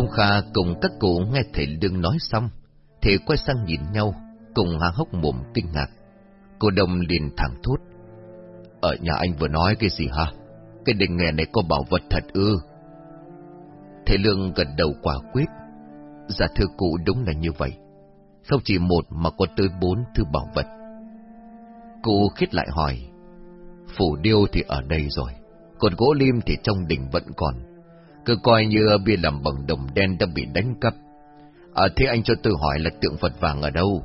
Ông Kha cùng các cụ nghe thầy Lương nói xong, thì quay sang nhìn nhau, cùng há hốc mồm kinh ngạc. Cô Đông liền thẳng thốt. Ở nhà anh vừa nói cái gì hả? Cái đình nghề này có bảo vật thật ư? Thầy Lương gật đầu quả quyết. Dạ thưa cụ đúng là như vậy. Không chỉ một mà có tới bốn thứ bảo vật. Cụ khít lại hỏi. Phủ điêu thì ở đây rồi. Còn gỗ lim thì trong đỉnh vẫn còn. Cứ coi như bia làm bằng đồng đen đã bị đánh cắp. À thế anh cho tôi hỏi là tượng Phật vàng ở đâu?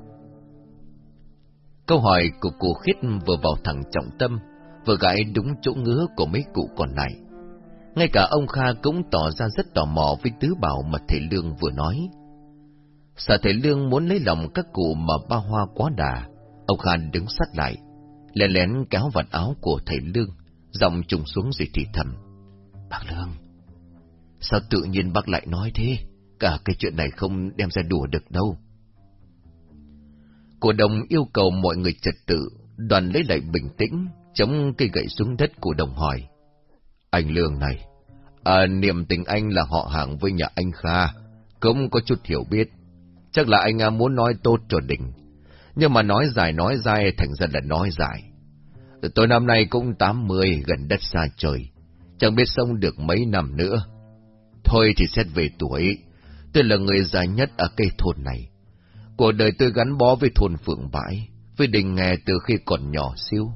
Câu hỏi của cụ khít vừa vào thẳng trọng tâm, vừa gãi đúng chỗ ngứa của mấy cụ còn lại. Ngay cả ông Kha cũng tỏ ra rất tò mò với tứ bảo mà thầy Lương vừa nói. Sợ thầy Lương muốn lấy lòng các cụ mà ba hoa quá đà, ông Kha đứng sát lại, lén lén kéo vạt áo của thầy Lương, giọng trùng xuống rồi thì thầm. Bác Lương, sao tự nhiên bác lại nói thế? Cả cái chuyện này không đem ra đùa được đâu. Cổ đồng yêu cầu mọi người trật tự, đoàn lấy lại bình tĩnh, chống cây gậy xuống đất của đồng hỏi. Anh Lương này, à, niềm tình anh là họ hàng với nhà anh Kha, cũng có chút hiểu biết. Chắc là anh à, muốn nói tốt cho đình, nhưng mà nói dài nói dài thành ra là nói dài. Tôi năm nay cũng tám mươi gần đất xa trời, chẳng biết sống được mấy năm nữa. Thôi thì xét về tuổi, tôi là người già nhất ở cây thôn này. Cuộc đời tôi gắn bó với thôn Phượng Bãi, với đình nghề từ khi còn nhỏ xíu.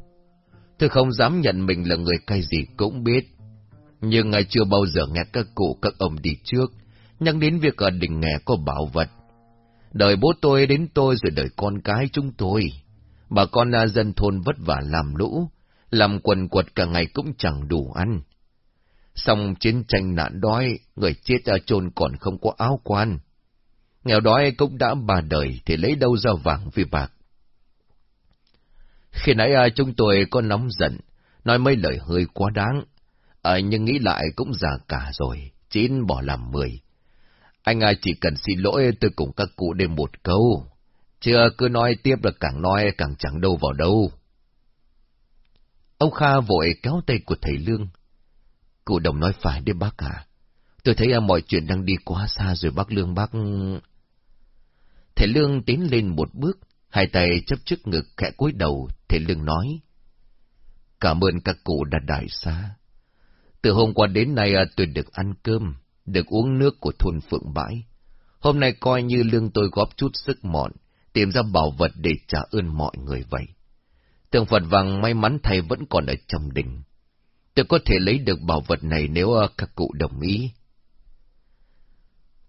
Tôi không dám nhận mình là người cay gì cũng biết. Nhưng ngài chưa bao giờ nghe các cụ các ông đi trước, nhắc đến việc ở đình nghề có bảo vật. Đời bố tôi đến tôi rồi đời con cái chúng tôi. Bà con là dân thôn vất vả làm lũ, làm quần quật cả ngày cũng chẳng đủ ăn. Xong chiến tranh nạn đói, người chết ở chôn còn không có áo quan. Nghèo đói cũng đã ba đời thì lấy đâu ra vàng vì bạc. Khi nãy à, chúng tôi có nóng giận, nói mấy lời hơi quá đáng. À, nhưng nghĩ lại cũng già cả rồi, chín bỏ làm mười. Anh à, chỉ cần xin lỗi tôi cùng các cụ đêm một câu. Chưa cứ nói tiếp là càng nói càng chẳng đâu vào đâu. Ông Kha vội kéo tay của thầy Lương. Cụ đồng nói phải đấy bác à. Tôi thấy à, mọi chuyện đang đi quá xa rồi bác Lương bác... Thầy Lương tiến lên một bước, hai tay chấp trước ngực khẽ cúi đầu, thầy Lương nói. Cảm ơn các cụ đã đại xa. Từ hôm qua đến nay à, tôi được ăn cơm, được uống nước của thôn Phượng Bãi. Hôm nay coi như lương tôi góp chút sức mọn, tìm ra bảo vật để trả ơn mọi người vậy. Tượng Phật vàng may mắn thầy vẫn còn ở trong đình. Tôi có thể lấy được bảo vật này nếu ờ, các cụ đồng ý.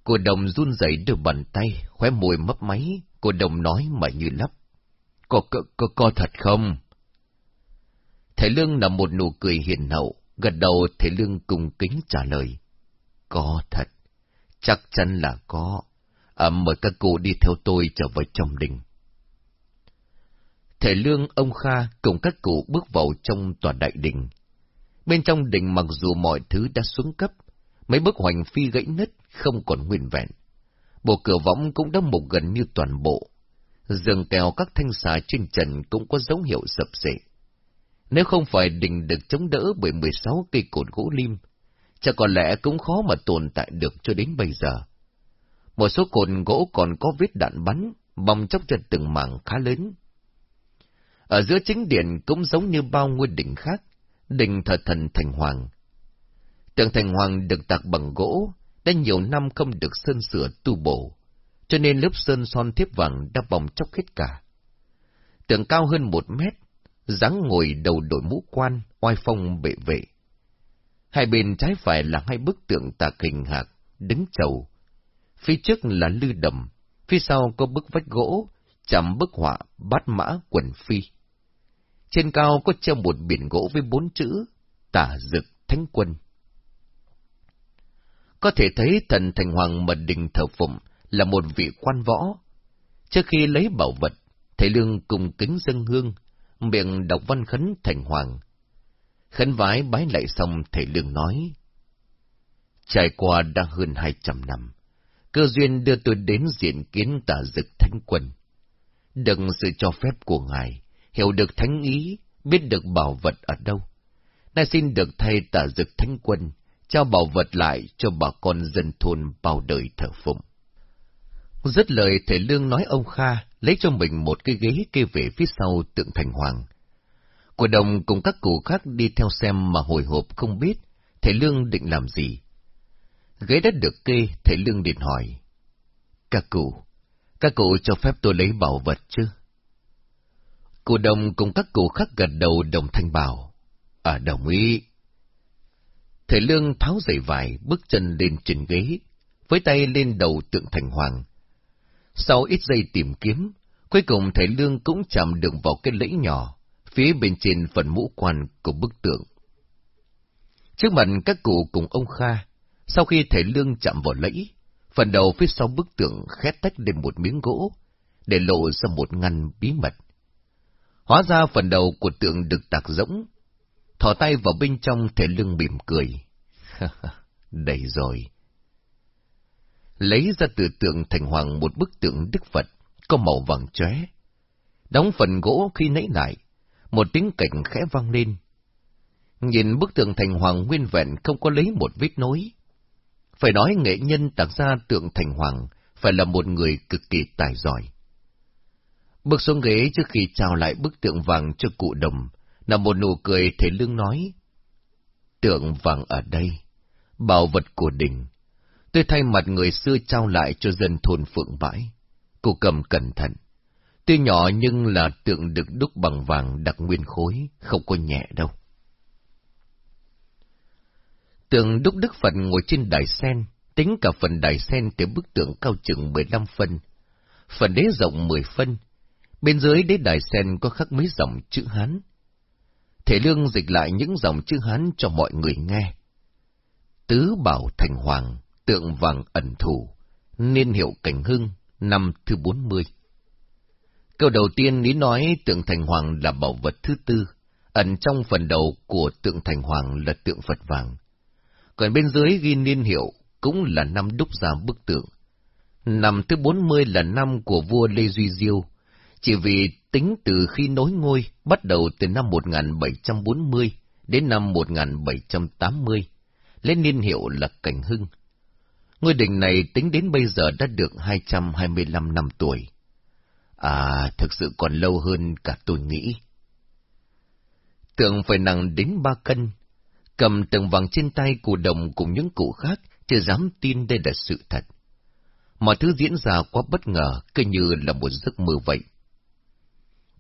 Cô đồng run rẩy đôi bàn tay, khóe môi mấp máy, cô đồng nói mà như lắp. Có, có, có, có thật không? Thầy Lương là một nụ cười hiền hậu, gật đầu thầy Lương cùng kính trả lời. Có thật, chắc chắn là có. À, mời các cụ đi theo tôi trở về trong đình. Thầy Lương, ông Kha cùng các cụ bước vào trong tòa đại đình. Bên trong đình mặc dù mọi thứ đã xuống cấp, mấy bức hoành phi gãy nứt không còn nguyên vẹn. Bộ cửa võng cũng đã mục gần như toàn bộ. Dường kèo các thanh xà trên trần cũng có dấu hiệu sập sệ. Nếu không phải đình được chống đỡ bởi 16 cây cột gỗ lim, chắc có lẽ cũng khó mà tồn tại được cho đến bây giờ. Một số cột gỗ còn có vết đạn bắn, bong chóc trên từng mảng khá lớn. Ở giữa chính điện cũng giống như bao ngôi đỉnh khác, đình thờ thần Thành Hoàng. Tượng Thành Hoàng được tạc bằng gỗ, đã nhiều năm không được sơn sửa tu bổ, cho nên lớp sơn son thiếp vàng đã bong chóc hết cả. Tượng cao hơn một mét, dáng ngồi đầu đội mũ quan, oai phong bệ vệ. Hai bên trái phải là hai bức tượng tạc hình hạc, đứng chầu. Phía trước là lư đầm, phía sau có bức vách gỗ, chạm bức họa bát mã quần phi. Trên cao có treo một biển gỗ với bốn chữ, tả dực thánh quân. Có thể thấy thần thành hoàng mật đình thờ phụng là một vị quan võ. Trước khi lấy bảo vật, thầy lương cùng kính dân hương, miệng đọc văn khấn thành hoàng. Khấn vái bái lại xong thầy lương nói. Trải qua đã hơn hai trăm năm, cơ duyên đưa tôi đến diện kiến tả dực thánh quân. Đừng sự cho phép của ngài, hiểu được thánh ý, biết được bảo vật ở đâu. Nay xin được thay tả dực thánh quân, trao bảo vật lại cho bà con dân thôn bao đời thờ phụng. Dứt lời thầy Lương nói ông Kha lấy cho mình một cái ghế kê về phía sau tượng thành hoàng. Của đồng cùng các cụ khác đi theo xem mà hồi hộp không biết thầy Lương định làm gì. Ghế đã được kê, thầy Lương định hỏi. Các cụ, các cụ cho phép tôi lấy bảo vật chứ? Cụ đồng cùng các cụ khác gật đầu đồng thanh bảo. À đồng ý. Thầy Lương tháo giày vải, bước chân lên trên ghế, với tay lên đầu tượng thành hoàng. Sau ít giây tìm kiếm, cuối cùng thầy Lương cũng chạm được vào cái lẫy nhỏ, phía bên trên phần mũ quan của bức tượng. Trước mặt các cụ cùng ông Kha, sau khi thầy Lương chạm vào lẫy, phần đầu phía sau bức tượng khét tách lên một miếng gỗ, để lộ ra một ngăn bí mật. Hóa ra phần đầu của tượng được tạc rỗng, thò tay vào bên trong thể lưng mỉm cười. Đầy rồi. Lấy ra từ tượng thành hoàng một bức tượng Đức Phật, có màu vàng chóe. Đóng phần gỗ khi nãy lại, một tiếng cảnh khẽ vang lên. Nhìn bức tượng thành hoàng nguyên vẹn không có lấy một vết nối. Phải nói nghệ nhân tạc ra tượng thành hoàng phải là một người cực kỳ tài giỏi. Bước xuống ghế trước khi trao lại bức tượng vàng cho cụ đồng, là một nụ cười thể lương nói. Tượng vàng ở đây, bảo vật của đình. Tôi thay mặt người xưa trao lại cho dân thôn phượng bãi. Cô cầm cẩn thận. Tuy nhỏ nhưng là tượng được đúc bằng vàng đặc nguyên khối, không có nhẹ đâu. Tượng đúc Đức Phật ngồi trên đài sen, tính cả phần đài sen tới bức tượng cao chừng 15 phân. Phần đế rộng 10 phân. Bên dưới đế đài sen có khắc mấy dòng chữ Hán. Thể lương dịch lại những dòng chữ Hán cho mọi người nghe. Tứ Bảo Thành Hoàng, tượng vàng ẩn thủ, niên hiệu Cảnh Hưng, năm thứ 40. Câu đầu tiên lý nói tượng Thành Hoàng là bảo vật thứ tư, ẩn trong phần đầu của tượng Thành Hoàng là tượng Phật vàng. Còn bên dưới ghi niên hiệu cũng là năm đúc ra bức tượng. Năm thứ 40 là năm của vua Lê Duy Diêu, chỉ vì tính từ khi nối ngôi bắt đầu từ năm 1740 đến năm 1780, lên niên hiệu là Cảnh Hưng. Ngôi đình này tính đến bây giờ đã được 225 năm tuổi. À, thực sự còn lâu hơn cả tôi nghĩ. Tượng phải nặng đến ba cân, cầm tượng vàng trên tay cụ đồng cùng những cụ khác, chưa dám tin đây là sự thật. Mọi thứ diễn ra quá bất ngờ, cứ như là một giấc mơ vậy.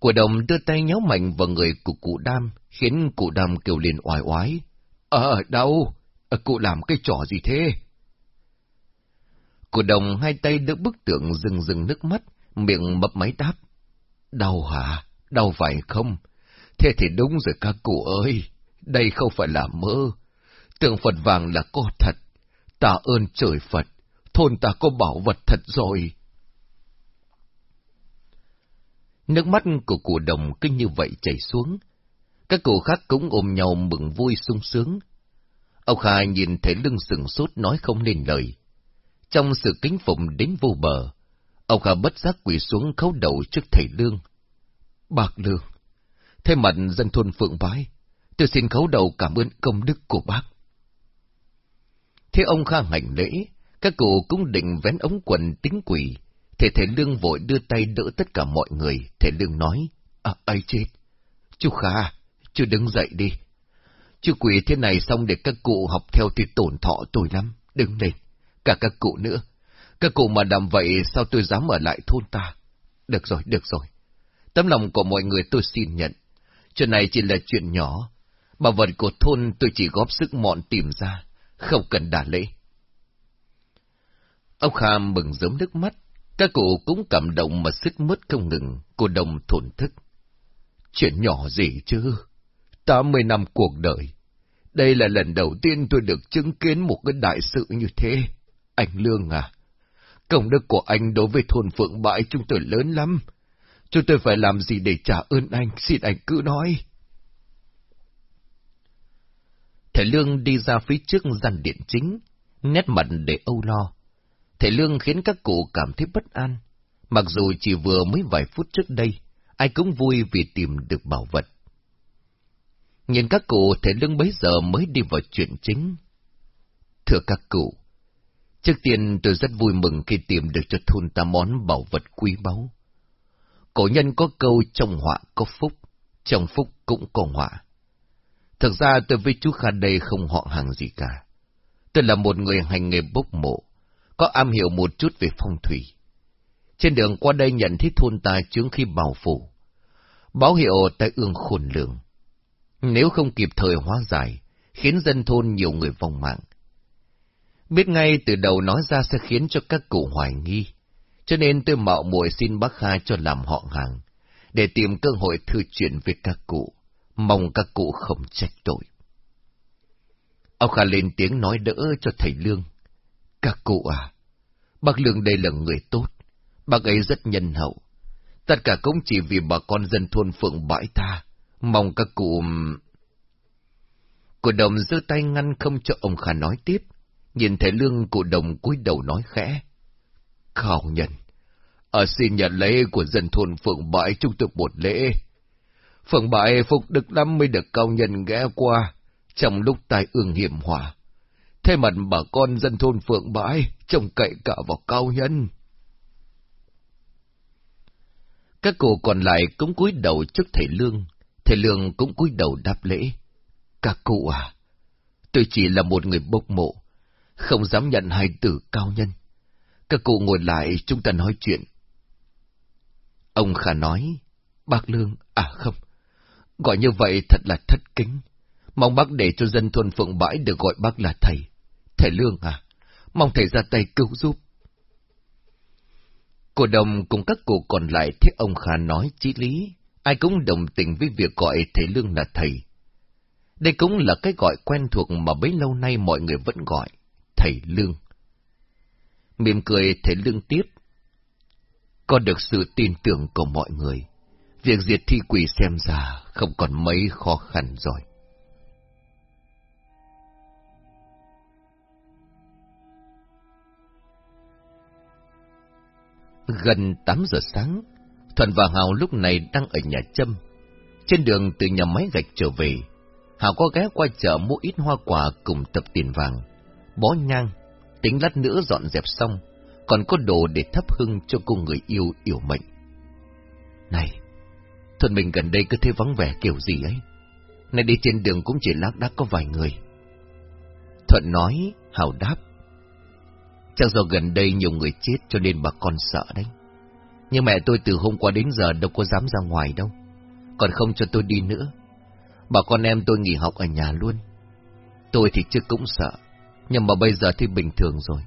Của đồng đưa tay nhéo mạnh vào người của cụ đam, khiến cụ đam kêu lên oai oái. Ờ, đâu? À, ờ, cụ làm cái trò gì thế? Cụ đồng hai tay đỡ bức tượng rừng rừng nước mắt, miệng mấp máy đáp. Đau hả? Đau phải không? Thế thì đúng rồi các cụ ơi, đây không phải là mơ. Tượng Phật vàng là có thật. Tạ ơn trời Phật, thôn ta có bảo vật thật rồi. Nước mắt của cụ đồng cứ như vậy chảy xuống. Các cụ khác cũng ôm nhau mừng vui sung sướng. Ông Kha nhìn thấy lưng sừng sốt nói không nên lời. Trong sự kính phụng đến vô bờ, ông Kha bất giác quỳ xuống khấu đầu trước thầy Lương. Bạc Lương, thay mặt dân thôn Phượng Bái, tôi xin khấu đầu cảm ơn công đức của bác. Thế ông Kha hành lễ, các cụ cũng định vén ống quần tính quỷ, Thể thể lương vội đưa tay đỡ tất cả mọi người, thể lương nói, À, ấy chết? Chú Kha, chú đứng dậy đi. Chú quỷ thế này xong để các cụ học theo thì tổn thọ tôi lắm, đứng lên. Cả các cụ nữa. Các cụ mà làm vậy sao tôi dám ở lại thôn ta? Được rồi, được rồi. Tấm lòng của mọi người tôi xin nhận. Chuyện này chỉ là chuyện nhỏ. Bảo vật của thôn tôi chỉ góp sức mọn tìm ra, không cần đả lễ. Ông Kha mừng giống nước mắt, các cụ cũng cảm động mà sức mướt không ngừng, cô đồng thổn thức. Chuyện nhỏ gì chứ? Tám mươi năm cuộc đời. Đây là lần đầu tiên tôi được chứng kiến một cái đại sự như thế. Anh Lương à, công đức của anh đối với thôn Phượng Bãi chúng tôi lớn lắm. Chúng tôi phải làm gì để trả ơn anh, xin anh cứ nói. Thầy Lương đi ra phía trước gian điện chính, nét mặt để âu lo. Thầy Lương khiến các cụ cảm thấy bất an. Mặc dù chỉ vừa mới vài phút trước đây, ai cũng vui vì tìm được bảo vật. Nhìn các cụ, thầy Lương bấy giờ mới đi vào chuyện chính. Thưa các cụ, trước tiên tôi rất vui mừng khi tìm được cho thôn ta món bảo vật quý báu. Cổ nhân có câu trong họa có phúc, trong phúc cũng có họa. Thực ra tôi với chú Kha đây không họ hàng gì cả. Tôi là một người hành nghề bốc mộ, có am hiểu một chút về phong thủy. Trên đường qua đây nhận thấy thôn ta chướng khi bảo phủ. Báo hiệu tai ương khôn lường. Nếu không kịp thời hóa giải, khiến dân thôn nhiều người vong mạng. Biết ngay từ đầu nói ra sẽ khiến cho các cụ hoài nghi, cho nên tôi mạo muội xin bác Kha cho làm họ hàng, để tìm cơ hội thư chuyện với các cụ, mong các cụ không trách tội. Ông Kha lên tiếng nói đỡ cho thầy Lương. Các cụ à, bác Lương đây là người tốt, bác ấy rất nhân hậu. Tất cả cũng chỉ vì bà con dân thôn Phượng Bãi ta, mong các cụ... Cụ đồng giơ tay ngăn không cho ông Kha nói tiếp, nhìn thấy Lương cụ đồng cúi đầu nói khẽ. Khảo nhân, ở xin nhận lễ của dân thôn Phượng Bãi chúng tôi một lễ. Phượng Bãi phục đức lắm mới được cao nhân ghé qua, trong lúc tai ương hiểm hỏa. Thế mặt bà con dân thôn Phượng Bãi trông cậy cả vào cao nhân. Các cụ còn lại cũng cúi đầu trước thầy Lương, thầy Lương cũng cúi đầu đáp lễ. Các cụ à, tôi chỉ là một người bốc mộ, không dám nhận hai từ cao nhân. Các cụ ngồi lại chúng ta nói chuyện. Ông Khả nói, bác Lương, à không, gọi như vậy thật là thất kính. Mong bác để cho dân thôn Phượng Bãi được gọi bác là thầy. Thầy Lương à, mong thầy ra tay cứu giúp. Cổ đồng cùng các cụ còn lại thấy ông Khả nói chí lý, ai cũng đồng tình với việc gọi thầy Lương là thầy. Đây cũng là cái gọi quen thuộc mà bấy lâu nay mọi người vẫn gọi, thầy Lương. Mỉm cười thầy Lương tiếp. Có được sự tin tưởng của mọi người, việc diệt thi quỷ xem ra không còn mấy khó khăn rồi. Gần 8 giờ sáng, Thuận và Hào lúc này đang ở nhà Trâm. Trên đường từ nhà máy gạch trở về, Hào có ghé qua chợ mua ít hoa quả cùng tập tiền vàng, bó nhang, tính lát nữa dọn dẹp xong, còn có đồ để thắp hương cho cô người yêu yêu mệnh. Này, Thuận mình gần đây cứ thế vắng vẻ kiểu gì ấy. Này đi trên đường cũng chỉ lác đác có vài người. Thuận nói, Hào đáp. Chắc do gần đây nhiều người chết cho nên bà con sợ đấy. Nhưng mẹ tôi từ hôm qua đến giờ đâu có dám ra ngoài đâu. Còn không cho tôi đi nữa. Bà con em tôi nghỉ học ở nhà luôn. Tôi thì trước cũng sợ. Nhưng mà bây giờ thì bình thường rồi.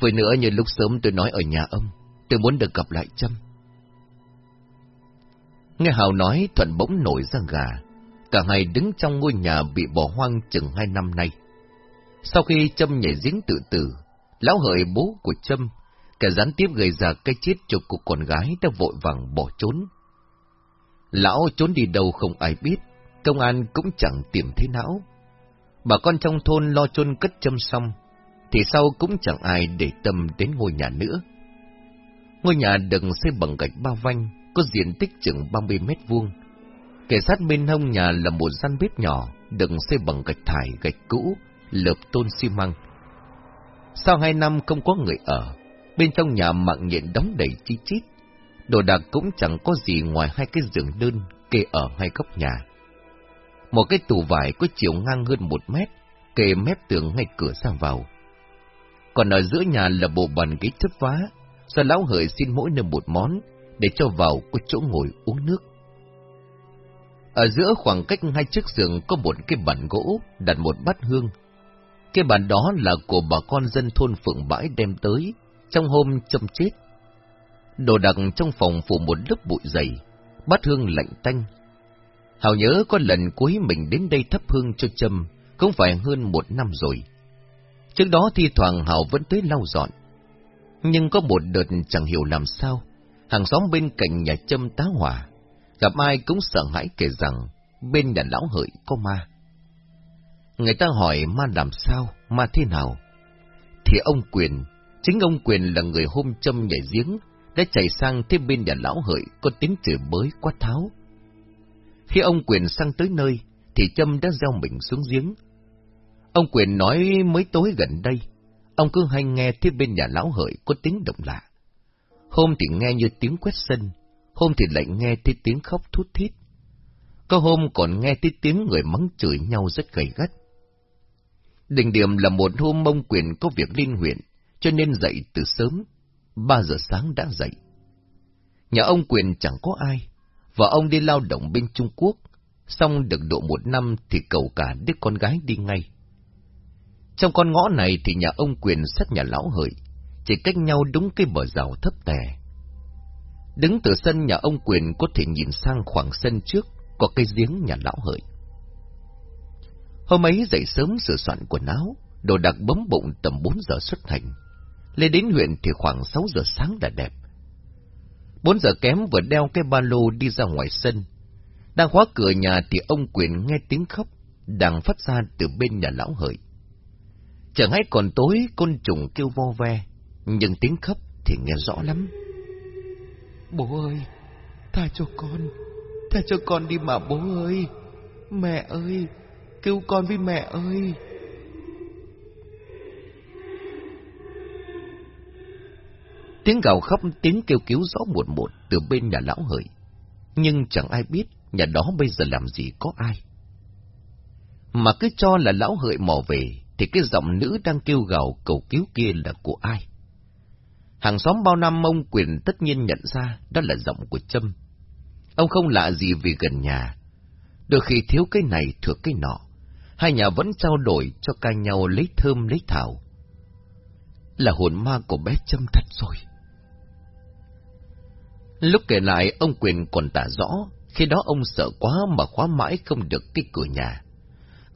Với nữa như lúc sớm tôi nói ở nhà ông. Tôi muốn được gặp lại Trâm. Nghe Hào nói Thuận bỗng nổi ra gà. Cả hai đứng trong ngôi nhà bị bỏ hoang chừng hai năm nay. Sau khi Trâm nhảy giếng tự tử, Lão hợi bố của Trâm, kẻ gián tiếp gây ra cái chết cho cô con gái đã vội vàng bỏ trốn. Lão trốn đi đâu không ai biết, công an cũng chẳng tìm thấy não. Bà con trong thôn lo chôn cất Trâm xong, thì sau cũng chẳng ai để tâm đến ngôi nhà nữa. Ngôi nhà đừng xây bằng gạch ba vanh, có diện tích chừng 30 mét vuông. Kẻ sát bên hông nhà là một gian bếp nhỏ, đừng xây bằng gạch thải, gạch cũ, lợp tôn xi măng. Sau hai năm không có người ở, bên trong nhà mạng nhện đóng đầy chi chít. Đồ đạc cũng chẳng có gì ngoài hai cái giường đơn kê ở hai góc nhà. Một cái tủ vải có chiều ngang hơn một mét, kê mép tường ngay cửa ra vào. Còn ở giữa nhà là bộ bàn ghế chấp vá, do lão hợi xin mỗi nơi một món, để cho vào có chỗ ngồi uống nước. Ở giữa khoảng cách hai chiếc giường có một cái bàn gỗ đặt một bát hương cái bàn đó là của bà con dân thôn Phượng Bãi đem tới, trong hôm châm chết. Đồ đạc trong phòng phủ một lớp bụi dày, bát hương lạnh tanh. Hào nhớ có lần cuối mình đến đây thắp hương cho châm, cũng phải hơn một năm rồi. Trước đó thi thoảng Hào vẫn tới lau dọn. Nhưng có một đợt chẳng hiểu làm sao, hàng xóm bên cạnh nhà châm tá hỏa, gặp ai cũng sợ hãi kể rằng bên nhà lão hợi có ma. Người ta hỏi ma làm sao, ma thế nào? Thì ông Quyền, chính ông Quyền là người hôm châm nhảy giếng, đã chạy sang thêm bên nhà lão hợi có tiếng chửi bới quát tháo. Khi ông Quyền sang tới nơi, thì châm đã gieo mình xuống giếng. Ông Quyền nói mới tối gần đây, ông cứ hay nghe thấy bên nhà lão hợi có tiếng động lạ. Hôm thì nghe như tiếng quét sân, hôm thì lại nghe thấy tiếng khóc thút thít. Có hôm còn nghe thấy tiếng người mắng chửi nhau rất gầy gắt. Đỉnh điểm là một hôm ông Quyền có việc liên huyện, cho nên dậy từ sớm, ba giờ sáng đã dậy. Nhà ông Quyền chẳng có ai, và ông đi lao động bên Trung Quốc, xong được độ một năm thì cầu cả đứa con gái đi ngay. Trong con ngõ này thì nhà ông Quyền sát nhà lão hợi, chỉ cách nhau đúng cái bờ rào thấp tè. Đứng từ sân nhà ông Quyền có thể nhìn sang khoảng sân trước, có cây giếng nhà lão hợi. Hôm ấy dậy sớm sửa soạn quần áo, đồ đặc bấm bụng tầm 4 giờ xuất hành. Lên đến huyện thì khoảng 6 giờ sáng đã đẹp. 4 giờ kém vừa đeo cái ba lô đi ra ngoài sân. Đang khóa cửa nhà thì ông Quyền nghe tiếng khóc, đang phát ra từ bên nhà lão hợi. Chẳng hay còn tối, côn trùng kêu vo ve, nhưng tiếng khóc thì nghe rõ lắm. Bố ơi, tha cho con, tha cho con đi mà bố ơi. Mẹ ơi, kêu con với mẹ ơi. Tiếng gào khóc, tiếng kêu cứu rõ một một từ bên nhà lão hợi. Nhưng chẳng ai biết nhà đó bây giờ làm gì có ai. Mà cứ cho là lão hợi mò về, thì cái giọng nữ đang kêu gào cầu cứu kia là của ai? Hàng xóm bao năm ông Quyền tất nhiên nhận ra đó là giọng của Trâm. Ông không lạ gì vì gần nhà. Đôi khi thiếu cái này thừa cái nọ, hai nhà vẫn trao đổi cho ca nhau lấy thơm lấy thảo. Là hồn ma của bé Trâm thật rồi. Lúc kể lại, ông Quyền còn tả rõ, khi đó ông sợ quá mà khóa mãi không được cái cửa nhà.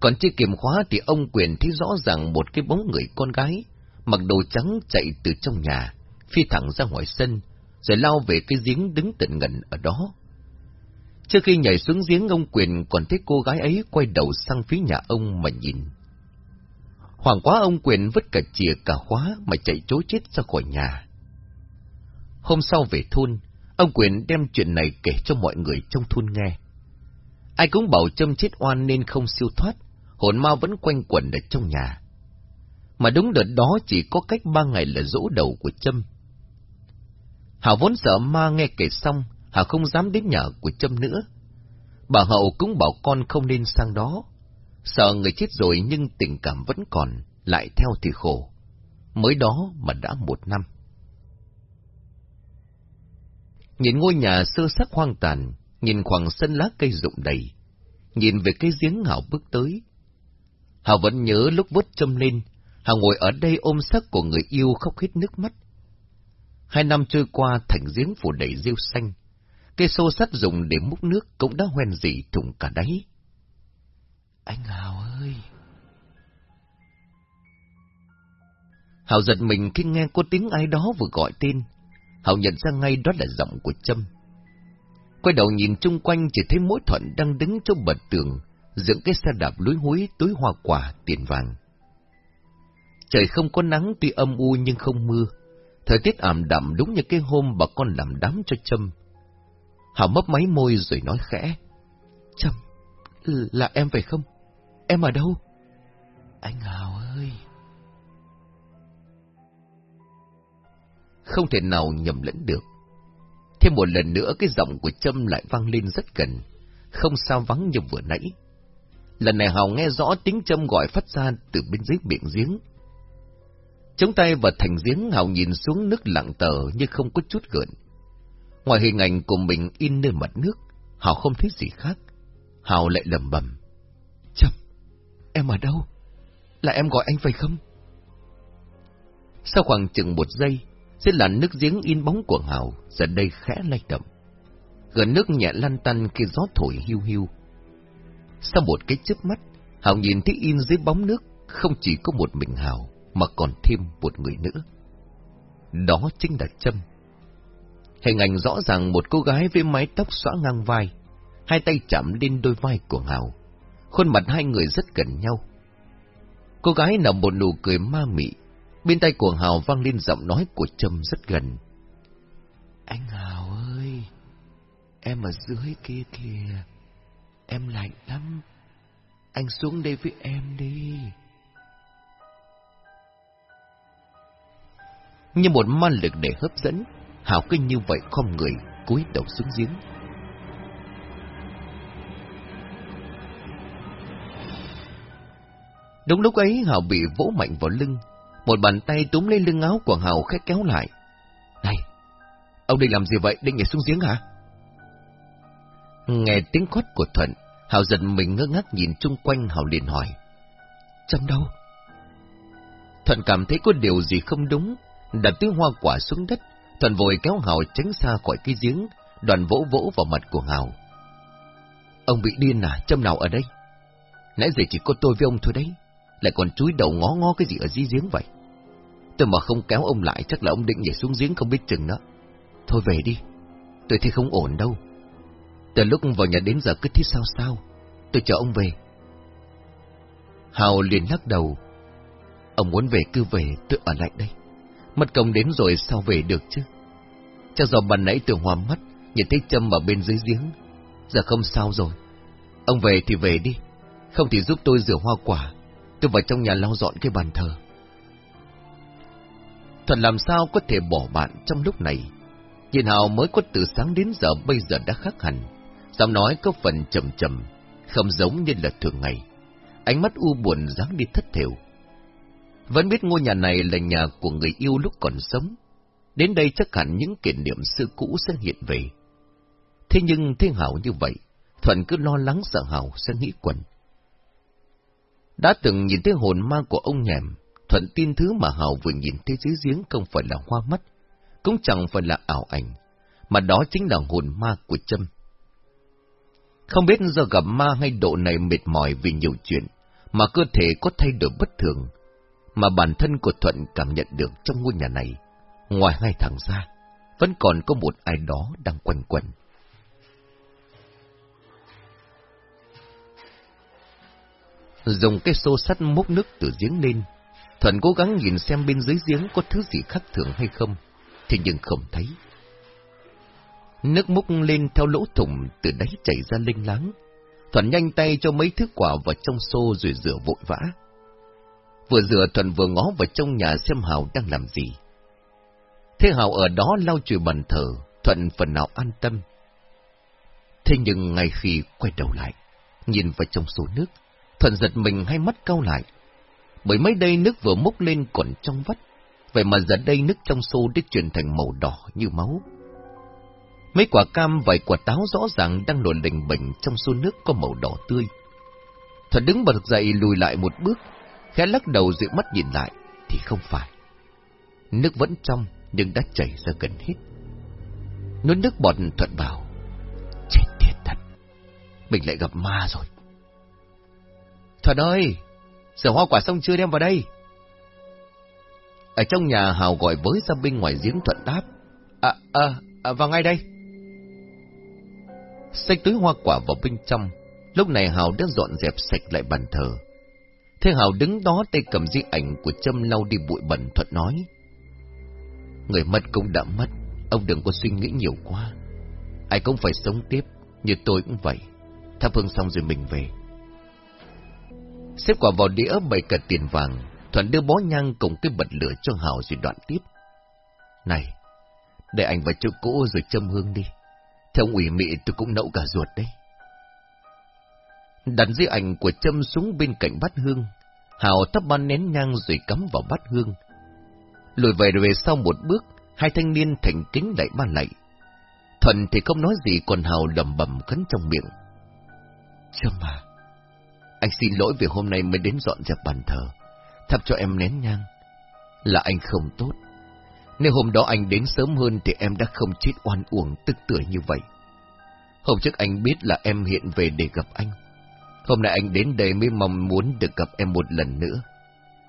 Còn chưa kiểm khóa thì ông Quyền thấy rõ ràng một cái bóng người con gái, mặc đồ trắng chạy từ trong nhà, phi thẳng ra ngoài sân, rồi lao về cái giếng đứng tận ngần ở đó. Trước khi nhảy xuống giếng ông Quyền còn thấy cô gái ấy quay đầu sang phía nhà ông mà nhìn. Hoàng quá ông Quyền vứt cả chìa cả khóa mà chạy chối chết ra khỏi nhà. Hôm sau về thôn, ông Quyền đem chuyện này kể cho mọi người trong thôn nghe. Ai cũng bảo châm chết oan nên không siêu thoát, hồn ma vẫn quanh quẩn ở trong nhà. Mà đúng đợt đó chỉ có cách ba ngày là dỗ đầu của châm Hảo vốn sợ ma nghe kể xong, hà không dám đến nhà của Trâm nữa. Bà Hậu cũng bảo con không nên sang đó. Sợ người chết rồi nhưng tình cảm vẫn còn, lại theo thì khổ. Mới đó mà đã một năm. Nhìn ngôi nhà sơ sắc hoang tàn, nhìn khoảng sân lá cây rụng đầy, nhìn về cái giếng Hảo bước tới, hà vẫn nhớ lúc vớt châm lên, hà ngồi ở đây ôm sắc của người yêu khóc hết nước mắt. Hai năm trôi qua thành giếng phủ đầy rêu xanh, cây xô sắt dùng để múc nước cũng đã hoen dỉ thủng cả đáy. Anh Hào ơi! Hào giật mình khi nghe có tiếng ai đó vừa gọi tên. Hào nhận ra ngay đó là giọng của Trâm. Quay đầu nhìn chung quanh chỉ thấy mỗi thuận đang đứng trong bật tường, dựng cái xe đạp lúi húi túi hoa quả tiền vàng. Trời không có nắng tuy âm u nhưng không mưa, thời tiết ảm đạm đúng như cái hôm bà con làm đám cho Trâm. Hảo mấp máy môi rồi nói khẽ. Trâm, là em phải không? Em ở đâu? Anh Hào ơi! Không thể nào nhầm lẫn được. Thêm một lần nữa cái giọng của Trâm lại vang lên rất gần, không sao vắng như vừa nãy. Lần này Hào nghe rõ tiếng châm gọi phát ra từ bên dưới miệng giếng. Chống tay vào thành giếng Hào nhìn xuống nước lặng tờ như không có chút gợn. Ngoài hình ảnh của mình in nơi mặt nước, Hào không thấy gì khác. Hào lại lầm bầm. Chậm, em ở đâu? Là em gọi anh phải không? Sau khoảng chừng một giây, sẽ là nước giếng in bóng của Hào, giờ đây khẽ lay động. Gần nước nhẹ lăn tăn khi gió thổi hiu hiu. Sau một cái chớp mắt, Hào nhìn thấy in dưới bóng nước, không chỉ có một mình Hào, mà còn thêm một người nữa. Đó chính là Trâm. Hình ảnh rõ ràng một cô gái với mái tóc xõa ngang vai, hai tay chạm lên đôi vai của Hào. Khuôn mặt hai người rất gần nhau. Cô gái nở một nụ cười ma mị, bên tay của Hào vang lên giọng nói của Trâm rất gần. Anh Hào ơi, em ở dưới kia kìa, em lạnh lắm, anh xuống đây với em đi. Như một man lực để hấp dẫn, Hảo kinh như vậy không người, cúi đầu xuống giếng. Đúng lúc ấy Hảo bị vỗ mạnh vào lưng, một bàn tay túm lấy lưng áo của Hảo khẽ kéo lại. Này, ông định làm gì vậy, định nhảy xuống giếng hả? Nghe tiếng quát của Thuận, Hảo giật mình ngơ ngác nhìn chung quanh Hảo liền hỏi. Trong đâu? Thuận cảm thấy có điều gì không đúng, đặt túi hoa quả xuống đất, Thuận vội kéo Hào tránh xa khỏi cái giếng, đoàn vỗ vỗ vào mặt của Hào. Ông bị điên à, châm nào ở đây? Nãy giờ chỉ có tôi với ông thôi đấy, lại còn chúi đầu ngó ngó cái gì ở dưới giếng vậy? Tôi mà không kéo ông lại chắc là ông định nhảy xuống giếng không biết chừng đó. Thôi về đi, tôi thấy không ổn đâu. Từ lúc vào nhà đến giờ cứ thế sao sao, tôi chờ ông về. Hào liền lắc đầu. Ông muốn về cứ về, tôi ở lại đây. Mất công đến rồi sao về được chứ? Chắc do ban nãy tưởng hòa mắt, nhìn thấy châm ở bên dưới giếng. Giờ không sao rồi. Ông về thì về đi, không thì giúp tôi rửa hoa quả. Tôi vào trong nhà lau dọn cái bàn thờ. Thuận làm sao có thể bỏ bạn trong lúc này? Nhìn Hào mới có từ sáng đến giờ bây giờ đã khác hẳn. Giọng nói có phần trầm trầm, không giống như là thường ngày. Ánh mắt u buồn dáng đi thất thiểu. Vẫn biết ngôi nhà này là nhà của người yêu lúc còn sống. Đến đây chắc hẳn những kỷ niệm xưa cũ sẽ hiện về. Thế nhưng thế Hảo như vậy, Thuận cứ lo lắng sợ Hảo sẽ nghĩ quẩn. Đã từng nhìn thấy hồn ma của ông nhèm, Thuận tin thứ mà Hảo vừa nhìn thấy dưới giếng không phải là hoa mắt, cũng chẳng phải là ảo ảnh, mà đó chính là hồn ma của Trâm. Không biết do gặp ma hay độ này mệt mỏi vì nhiều chuyện, mà cơ thể có thay đổi bất thường, mà bản thân của Thuận cảm nhận được trong ngôi nhà này, ngoài hai thằng ra, vẫn còn có một ai đó đang quanh quẩn. Dùng cái xô sắt múc nước từ giếng lên, Thuận cố gắng nhìn xem bên dưới giếng có thứ gì khác thường hay không, thì nhưng không thấy. Nước múc lên theo lỗ thủng từ đáy chảy ra linh láng. Thuận nhanh tay cho mấy thứ quả vào trong xô rồi rửa vội vã. Vừa rửa Thuận vừa ngó vào trong nhà xem Hào đang làm gì. Thế Hào ở đó lau chùi bàn thờ, Thuận phần nào an tâm. Thế nhưng ngay khi quay đầu lại, nhìn vào trong số nước, Thuận giật mình hai mắt cau lại. Bởi mấy đây nước vừa múc lên còn trong vắt, vậy mà giờ đây nước trong xô đã chuyển thành màu đỏ như máu. Mấy quả cam vài quả táo rõ ràng đang nổi đình bình trong xô nước có màu đỏ tươi. Thuận đứng bật dậy lùi lại một bước, khẽ lắc đầu dịu mắt nhìn lại, thì không phải. Nước vẫn trong, nhưng đã chảy ra gần hết. Nuốt nước bọt Thuận bảo, chết thiệt thật, mình lại gặp ma rồi. Thuận ơi, sửa hoa quả xong chưa đem vào đây? Ở trong nhà Hào gọi với ra bên ngoài giếng Thuận đáp, À, à, à vào ngay đây. Xách túi hoa quả vào bên trong, lúc này Hào đã dọn dẹp sạch lại bàn thờ. Thế Hào đứng đó tay cầm di ảnh của Trâm lau đi bụi bẩn Thuận nói. Người mất cũng đã mất, ông đừng có suy nghĩ nhiều quá. Ai cũng phải sống tiếp, như tôi cũng vậy. Thắp hương xong rồi mình về. Xếp quả vào đĩa bày cả tiền vàng, Thuận đưa bó nhang cùng cái bật lửa cho Hào rồi đoạn tiếp. Này, để anh vào chỗ cũ rồi châm hương đi. Theo ủy mị tôi cũng nậu cả ruột đấy. Đặt di ảnh của châm xuống bên cạnh bát hương, Hào thắp ban nén nhang rồi cắm vào bát hương. Lùi về về sau một bước, hai thanh niên thành kính lại ba lạy. Thuận thì không nói gì còn Hào lầm bầm khấn trong miệng. Châm à, anh xin lỗi vì hôm nay mới đến dọn dẹp bàn thờ, thắp cho em nén nhang. Là anh không tốt. Nếu hôm đó anh đến sớm hơn thì em đã không chết oan uổng tức tưởi như vậy. Hôm trước anh biết là em hiện về để gặp anh. Hôm nay anh đến đây mới mong muốn được gặp em một lần nữa.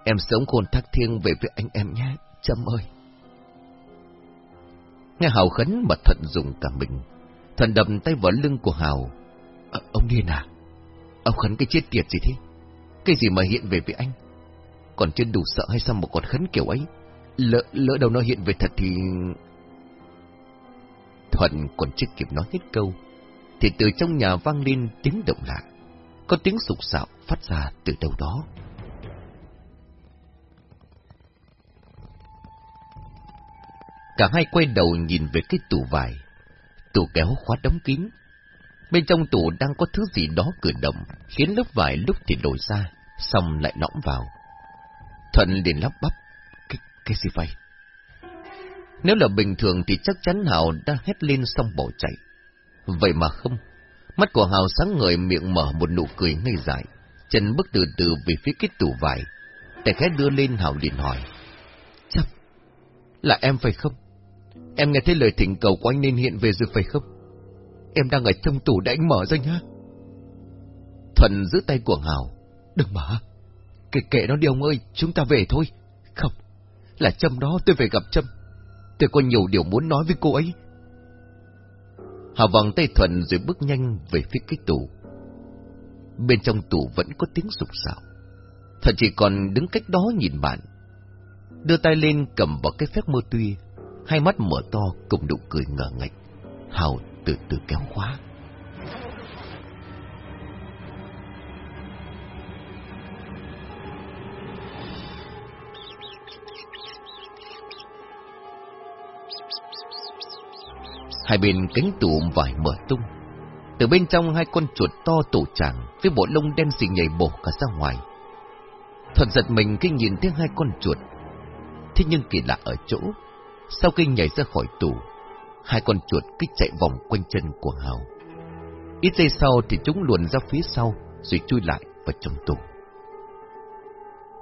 Em sống khôn thác thiêng về với anh em nhé, Trâm ơi. Nghe Hào khấn mà Thuận dùng cả mình. Thuận đầm tay vào lưng của Hào. À, ông điên à? Ông khấn cái chết tiệt gì thế? Cái gì mà hiện về với anh? Còn chưa đủ sợ hay sao mà còn khấn kiểu ấy? Lỡ, lỡ đâu nó hiện về thật thì... Thuận còn chưa kịp nói hết câu, thì từ trong nhà vang lên tiếng động lạ. Có tiếng sục sạo phát ra từ đâu đó. Cả hai quay đầu nhìn về cái tủ vải. Tủ kéo khóa đóng kín. Bên trong tủ đang có thứ gì đó cử động, khiến lớp vải lúc thì đổi ra, xong lại nõm vào. Thuận liền lắp bắp. Cái, cái gì vậy? Nếu là bình thường thì chắc chắn Hảo đã hét lên xong bỏ chạy. Vậy mà không. Mắt của Hào sáng ngời miệng mở một nụ cười ngây dại. Chân bước từ từ về phía cái tủ vải. Tay khẽ đưa lên Hào liền hỏi. Chắc là em phải không? Em nghe thấy lời thỉnh cầu của anh nên hiện về rồi phải không? Em đang ở trong tủ đã anh mở ra nhá. Thuận giữ tay của Hào. Đừng mở. Kệ kệ nó đi ông ơi, chúng ta về thôi. Không, là Trâm đó, tôi phải gặp Trâm. Tôi có nhiều điều muốn nói với cô ấy. Hào vòng tay Thuận rồi bước nhanh về phía cái tủ. Bên trong tủ vẫn có tiếng sụp sạo. Thuận chỉ còn đứng cách đó nhìn bạn. Đưa tay lên cầm vào cái phép mơ tuy, hai mắt mở to cùng nụ cười ngờ ngạch. Hào từ từ kéo khóa. Hai bên cánh tủ vải mở tung. Từ bên trong hai con chuột to tổ tràng với bộ lông đen xì nhảy bổ cả ra ngoài. Thuận giật mình khi nhìn thấy hai con chuột. Thế nhưng kỳ lạ ở chỗ, sau khi nhảy ra khỏi tủ, hai con chuột cứ chạy vòng quanh chân của Hào. Ít giây sau thì chúng luồn ra phía sau, rồi chui lại vào trong tủ.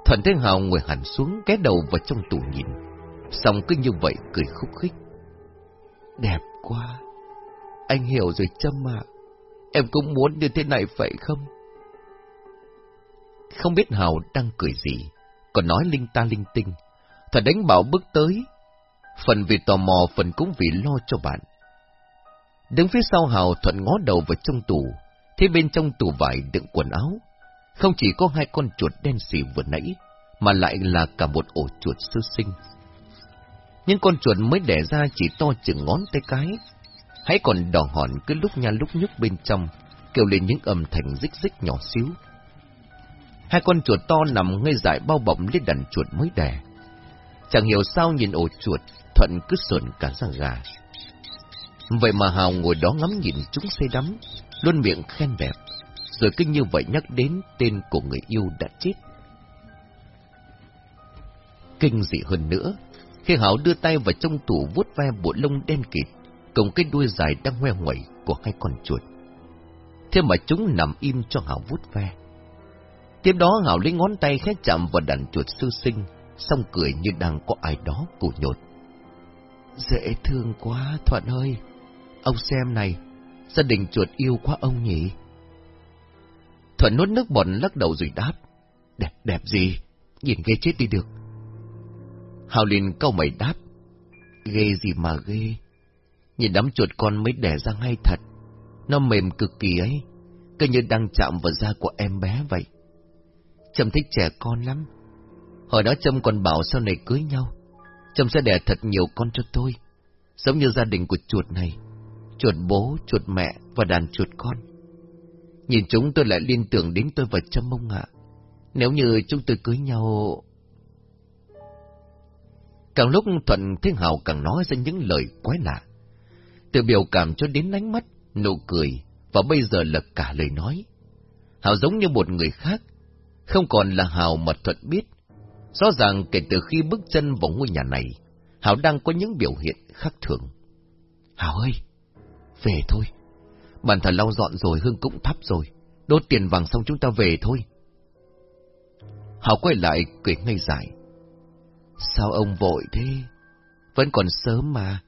Thuận thấy Hào ngồi hẳn xuống, ghé đầu vào trong tủ nhìn. Xong cứ như vậy cười khúc khích. Đẹp quá. Anh hiểu rồi Trâm ạ. Em cũng muốn như thế này phải không? Không biết Hào đang cười gì, còn nói linh ta linh tinh. Thật đánh bảo bước tới. Phần vì tò mò, phần cũng vì lo cho bạn. Đứng phía sau Hào thuận ngó đầu vào trong tủ, thế bên trong tủ vải đựng quần áo. Không chỉ có hai con chuột đen xỉ vừa nãy, mà lại là cả một ổ chuột sơ sinh. Những con chuột mới đẻ ra chỉ to chừng ngón tay cái. Hãy còn đỏ hòn cứ lúc nha lúc nhúc bên trong, kêu lên những âm thanh rích rích nhỏ xíu. Hai con chuột to nằm ngây dại bao bọc lên đàn chuột mới đẻ. Chẳng hiểu sao nhìn ổ chuột, Thuận cứ sờn cả da gà. Vậy mà Hào ngồi đó ngắm nhìn chúng say đắm, luôn miệng khen đẹp, rồi cứ như vậy nhắc đến tên của người yêu đã chết. Kinh dị hơn nữa, khi Hảo đưa tay vào trong tủ vuốt ve bộ lông đen kịt, cùng cái đuôi dài đang ngoe ngoẩy của hai con chuột. Thế mà chúng nằm im cho Hảo vuốt ve. Tiếp đó Hảo lấy ngón tay khẽ chạm vào đàn chuột sư sinh, xong cười như đang có ai đó cụ nhột. Dễ thương quá, Thuận ơi! Ông xem này, gia đình chuột yêu quá ông nhỉ? Thuận nuốt nước bọt lắc đầu rồi đáp. Đẹp, đẹp gì? Nhìn ghê chết đi được. Hào liền câu mày đáp. Ghê gì mà ghê. Nhìn đám chuột con mới đẻ ra ngay thật. Nó mềm cực kỳ ấy. Cứ như đang chạm vào da của em bé vậy. Trâm thích trẻ con lắm. Hồi đó Trâm còn bảo sau này cưới nhau. Trâm sẽ đẻ thật nhiều con cho tôi. Giống như gia đình của chuột này. Chuột bố, chuột mẹ và đàn chuột con. Nhìn chúng tôi lại liên tưởng đến tôi và Trâm ông ạ. Nếu như chúng tôi cưới nhau... Càng lúc Thuận Thiên Hào càng nói ra những lời quái lạ. Từ biểu cảm cho đến ánh mắt, nụ cười, và bây giờ là cả lời nói. Hào giống như một người khác, không còn là Hào mà Thuận biết. Rõ ràng kể từ khi bước chân vào ngôi nhà này, Hào đang có những biểu hiện khác thường. Hào ơi, về thôi. Bàn thờ lau dọn rồi, hương cũng thắp rồi. Đốt tiền vàng xong chúng ta về thôi. Hào quay lại cười ngây dại. Sao ông vội thế? Vẫn còn sớm mà.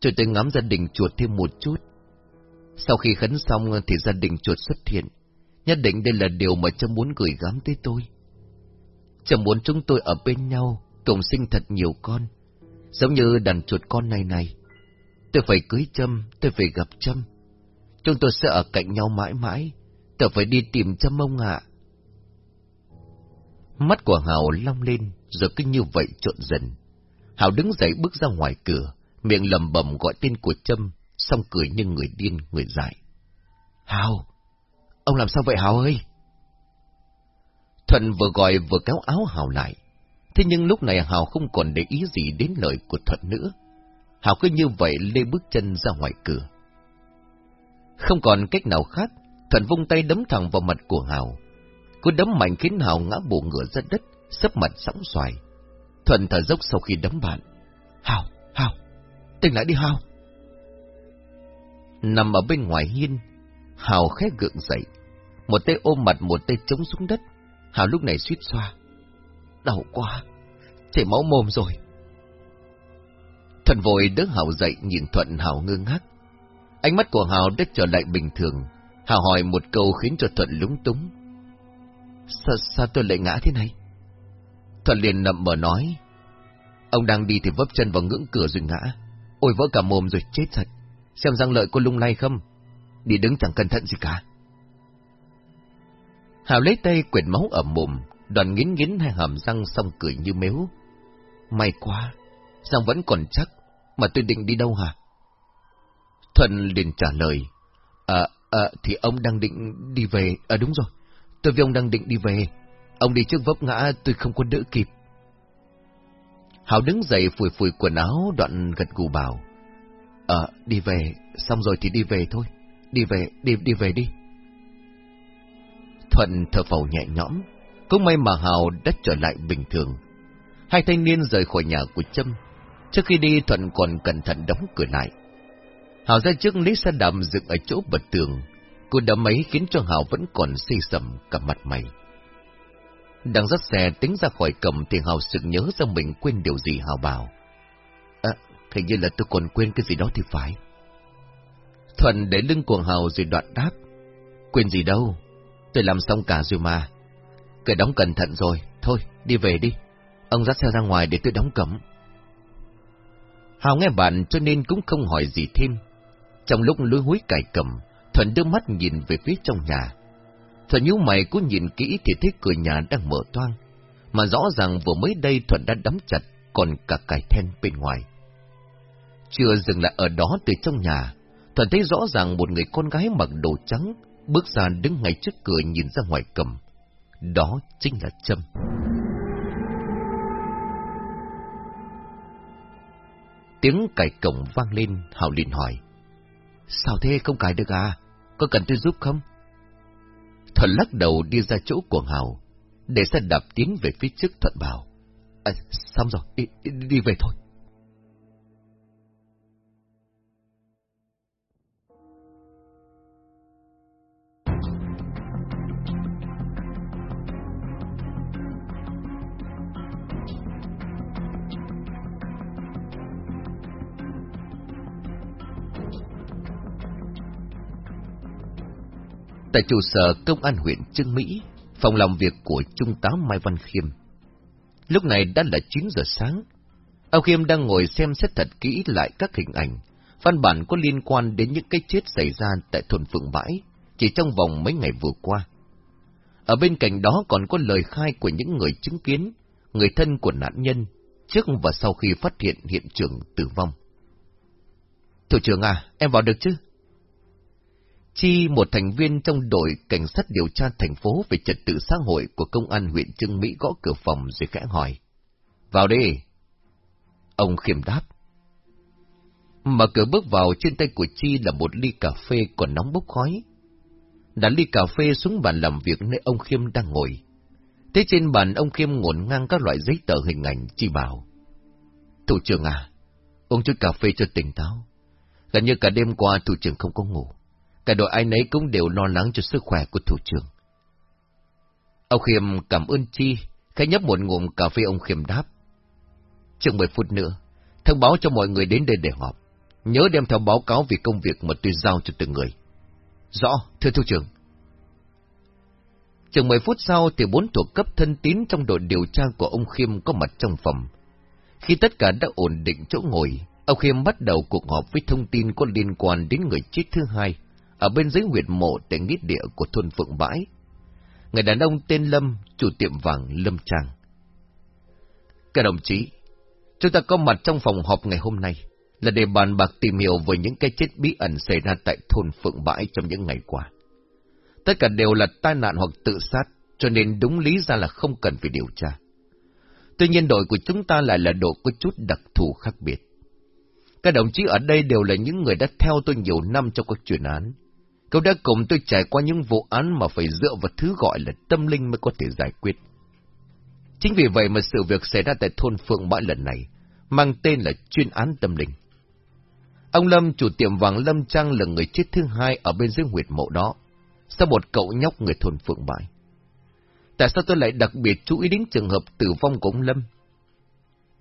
Cho tôi ngắm gia đình chuột thêm một chút. Sau khi khấn xong thì gia đình chuột xuất hiện. Nhất định đây là điều mà Trâm muốn gửi gắm tới tôi. Trâm muốn chúng tôi ở bên nhau, cùng sinh thật nhiều con. Giống như đàn chuột con này này. Tôi phải cưới Trâm, tôi phải gặp Trâm. Chúng tôi sẽ ở cạnh nhau mãi mãi. Tôi phải đi tìm Trâm ông ạ. Mắt của Hào long lên, rồi cứ như vậy trộn dần. Hào đứng dậy bước ra ngoài cửa, miệng lầm bầm gọi tên của Trâm, xong cười như người điên, người dại. Hào! Ông làm sao vậy Hào ơi? Thuận vừa gọi vừa kéo áo Hào lại. Thế nhưng lúc này Hào không còn để ý gì đến lời của Thuận nữa. hào cứ như vậy lê bước chân ra ngoài cửa. Không còn cách nào khác, Thuận vung tay đấm thẳng vào mặt của hào. Cú đấm mạnh khiến hào ngã bổ ngửa ra đất, sấp mặt sóng xoài. Thuận thở dốc sau khi đấm bạn. hào hào, tỉnh lại đi hào. Nằm ở bên ngoài hiên, hào khẽ gượng dậy. Một tay ôm mặt một tay chống xuống đất. hào lúc này suýt xoa. Đau quá, chảy máu mồm rồi. Thuận vội đỡ hào dậy nhìn Thuận hào ngơ ngác. Ánh mắt của hào đã trở lại bình thường. hào hỏi một câu khiến cho Thuận lúng túng. Sao, sao tôi lại ngã thế này? Thuận liền nậm mở nói. Ông đang đi thì vấp chân vào ngưỡng cửa rồi ngã. Ôi vỡ cả mồm rồi chết thật. Xem răng lợi có lung lay không? Đi đứng chẳng cẩn thận gì cả. Hào lấy tay quệt máu ở mồm, đoàn nghiến nghiến hai hàm răng xong cười như mếu. May quá, răng vẫn còn chắc, mà tôi định đi đâu hả? Thuận liền trả lời, À, à, thì ông đang định đi về, à đúng rồi, tôi với ông đang định đi về, ông đi trước vấp ngã tôi không có đỡ kịp. Hảo đứng dậy phủi phủi quần áo đoạn gật gù bảo, Ờ, đi về, xong rồi thì đi về thôi, đi về, đi, đi về đi. Thuận thở phào nhẹ nhõm, cũng may mà Hào đã trở lại bình thường. Hai thanh niên rời khỏi nhà của Trâm. Trước khi đi Thuận còn cẩn thận đóng cửa lại. Hào ra trước lấy xe đạp dựng ở chỗ bật tường. Cô đấm ấy khiến cho Hào vẫn còn xây sầm cả mặt mày. Đang dắt xe tính ra khỏi cầm thì Hào sực nhớ ra mình quên điều gì Hào bảo. À, hình như là tôi còn quên cái gì đó thì phải. thuần để lưng cuồng Hào rồi đoạn đáp. Quên gì đâu, tôi làm xong cả rồi mà. Cửa đóng cẩn thận rồi, thôi, đi về đi. Ông dắt xe ra ngoài để tôi đóng cấm. Hào nghe bạn cho nên cũng không hỏi gì thêm. Trong lúc lối húi cài cầm, Thuận đưa mắt nhìn về phía trong nhà. Thuận nhíu mày cứ nhìn kỹ thì thấy cửa nhà đang mở toang. Mà rõ ràng vừa mới đây Thuận đã đóng chặt, còn cả cài then bên ngoài. Chưa dừng lại ở đó từ trong nhà, Thuận thấy rõ ràng một người con gái mặc đồ trắng, bước ra đứng ngay trước cửa nhìn ra ngoài cầm. Đó chính là Trâm. Tiếng cài cổng vang lên, Hào liền hỏi. Sao thế không cài được à? Có cần tôi giúp không? Thuận lắc đầu đi ra chỗ của Hào, để xe đạp tiến về phía trước Thuận bảo. À, xong rồi, đi, đi, đi về thôi. Tại trụ sở công an huyện Trưng Mỹ, phòng làm việc của Trung tá Mai Văn Khiêm. Lúc này đã là 9 giờ sáng. Ông Khiêm đang ngồi xem xét thật kỹ lại các hình ảnh, văn bản có liên quan đến những cái chết xảy ra tại thôn Phượng Bãi, chỉ trong vòng mấy ngày vừa qua. Ở bên cạnh đó còn có lời khai của những người chứng kiến, người thân của nạn nhân, trước và sau khi phát hiện hiện trường tử vong. Thủ trưởng à, em vào được chứ? Chi, một thành viên trong đội cảnh sát điều tra thành phố về trật tự xã hội của công an huyện Trưng Mỹ gõ cửa phòng rồi khẽ hỏi. Vào đi. Ông khiêm đáp. Mở cửa bước vào trên tay của Chi là một ly cà phê còn nóng bốc khói. Đặt ly cà phê xuống bàn làm việc nơi ông Khiêm đang ngồi. Thế trên bàn ông Khiêm ngổn ngang các loại giấy tờ hình ảnh Chi bảo. Thủ trưởng à, uống chút cà phê cho tỉnh táo. Gần như cả đêm qua thủ trưởng không có ngủ. Cả đội ai nấy cũng đều lo lắng cho sức khỏe của thủ trưởng. Ông Khiêm cảm ơn Chi, khẽ nhấp một ngụm cà phê ông Khiêm đáp. Chừng 10 phút nữa, thông báo cho mọi người đến đây để họp. Nhớ đem theo báo cáo về công việc mà tôi giao cho từng người. Rõ, thưa thủ trưởng. Chừng 10 phút sau thì bốn thuộc cấp thân tín trong đội điều tra của ông Khiêm có mặt trong phòng. Khi tất cả đã ổn định chỗ ngồi, ông Khiêm bắt đầu cuộc họp với thông tin có liên quan đến người chết thứ hai ở bên dưới huyệt mộ tại nghĩa địa của thôn Phượng Bãi. Người đàn ông tên Lâm, chủ tiệm vàng Lâm Trang. Các đồng chí, chúng ta có mặt trong phòng họp ngày hôm nay là để bàn bạc tìm hiểu về những cái chết bí ẩn xảy ra tại thôn Phượng Bãi trong những ngày qua. Tất cả đều là tai nạn hoặc tự sát, cho nên đúng lý ra là không cần phải điều tra. Tuy nhiên đội của chúng ta lại là đội có chút đặc thù khác biệt. Các đồng chí ở đây đều là những người đã theo tôi nhiều năm trong các chuyên án. Cậu đã cùng tôi trải qua những vụ án mà phải dựa vào thứ gọi là tâm linh mới có thể giải quyết. Chính vì vậy mà sự việc xảy ra tại thôn Phượng Bãi lần này mang tên là chuyên án tâm linh. Ông Lâm, chủ tiệm vàng Lâm Trang là người chết thứ hai ở bên dưới huyệt mộ đó, sau một cậu nhóc người thôn Phượng Bãi. Tại sao tôi lại đặc biệt chú ý đến trường hợp tử vong của ông Lâm?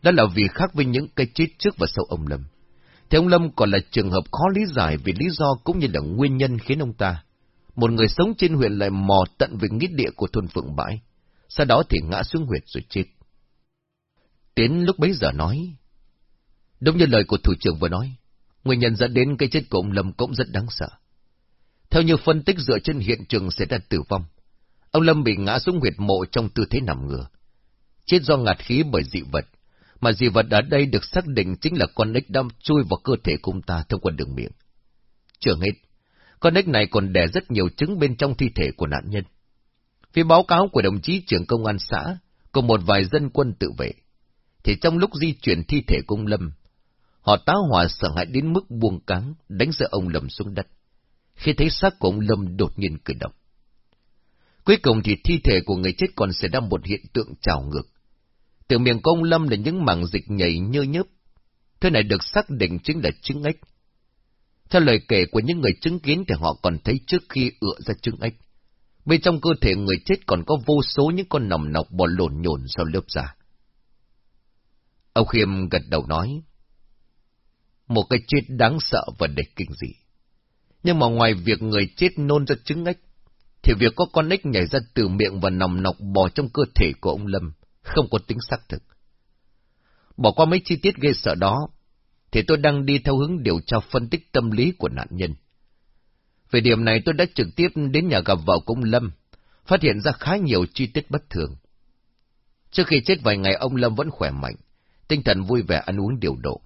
Đó là vì khác với những cái chết trước và sau ông Lâm. Thì ông Lâm còn là trường hợp khó lý giải vì lý do cũng như là nguyên nhân khiến ông ta, một người sống trên huyện lại mò tận về nghĩa địa của thôn Phượng Bãi, sau đó thì ngã xuống huyệt rồi chết. Tiến lúc bấy giờ nói, đúng như lời của thủ trưởng vừa nói, nguyên nhân dẫn đến cái chết của ông Lâm cũng rất đáng sợ. Theo như phân tích dựa trên hiện trường sẽ ra tử vong, ông Lâm bị ngã xuống huyệt mộ trong tư thế nằm ngửa. Chết do ngạt khí bởi dị vật, mà dị vật ở đây được xác định chính là con ếch đâm chui vào cơ thể của ta thông qua đường miệng. Chưa hết, con ếch này còn đẻ rất nhiều trứng bên trong thi thể của nạn nhân. Phía báo cáo của đồng chí trưởng công an xã, cùng một vài dân quân tự vệ, thì trong lúc di chuyển thi thể cung Lâm, họ táo hỏa sợ hãi đến mức buông cáng, đánh sợ ông Lâm xuống đất. Khi thấy xác của ông Lâm đột nhiên cử động. Cuối cùng thì thi thể của người chết còn xảy ra một hiện tượng trào ngược. Từ miệng của ông Lâm là những mảng dịch nhảy nhơ nhớp. Thứ này được xác định chính là trứng ếch. Theo lời kể của những người chứng kiến thì họ còn thấy trước khi ựa ra trứng ếch. Bên trong cơ thể người chết còn có vô số những con nòng nọc bò lộn nhộn sau lớp da. Ông Khiêm gật đầu nói. Một cái chết đáng sợ và đầy kinh dị. Nhưng mà ngoài việc người chết nôn ra trứng ếch, thì việc có con ếch nhảy ra từ miệng và nòng nọc bò trong cơ thể của ông Lâm không có tính xác thực. Bỏ qua mấy chi tiết ghê sợ đó, thì tôi đang đi theo hướng điều tra phân tích tâm lý của nạn nhân. Về điểm này tôi đã trực tiếp đến nhà gặp vợ của ông Lâm, phát hiện ra khá nhiều chi tiết bất thường. Trước khi chết vài ngày ông Lâm vẫn khỏe mạnh, tinh thần vui vẻ ăn uống điều độ.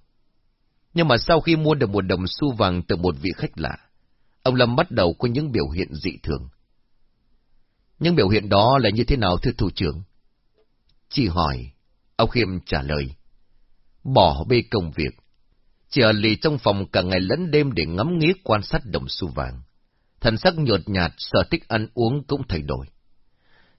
Nhưng mà sau khi mua được một đồng xu vàng từ một vị khách lạ, ông Lâm bắt đầu có những biểu hiện dị thường. Những biểu hiện đó là như thế nào thưa thủ trưởng? Chỉ hỏi, ông Khiêm trả lời. Bỏ bê công việc, chỉ ở lì trong phòng cả ngày lẫn đêm để ngắm nghía quan sát đồng xu vàng. Thần sắc nhột nhạt, sở thích ăn uống cũng thay đổi.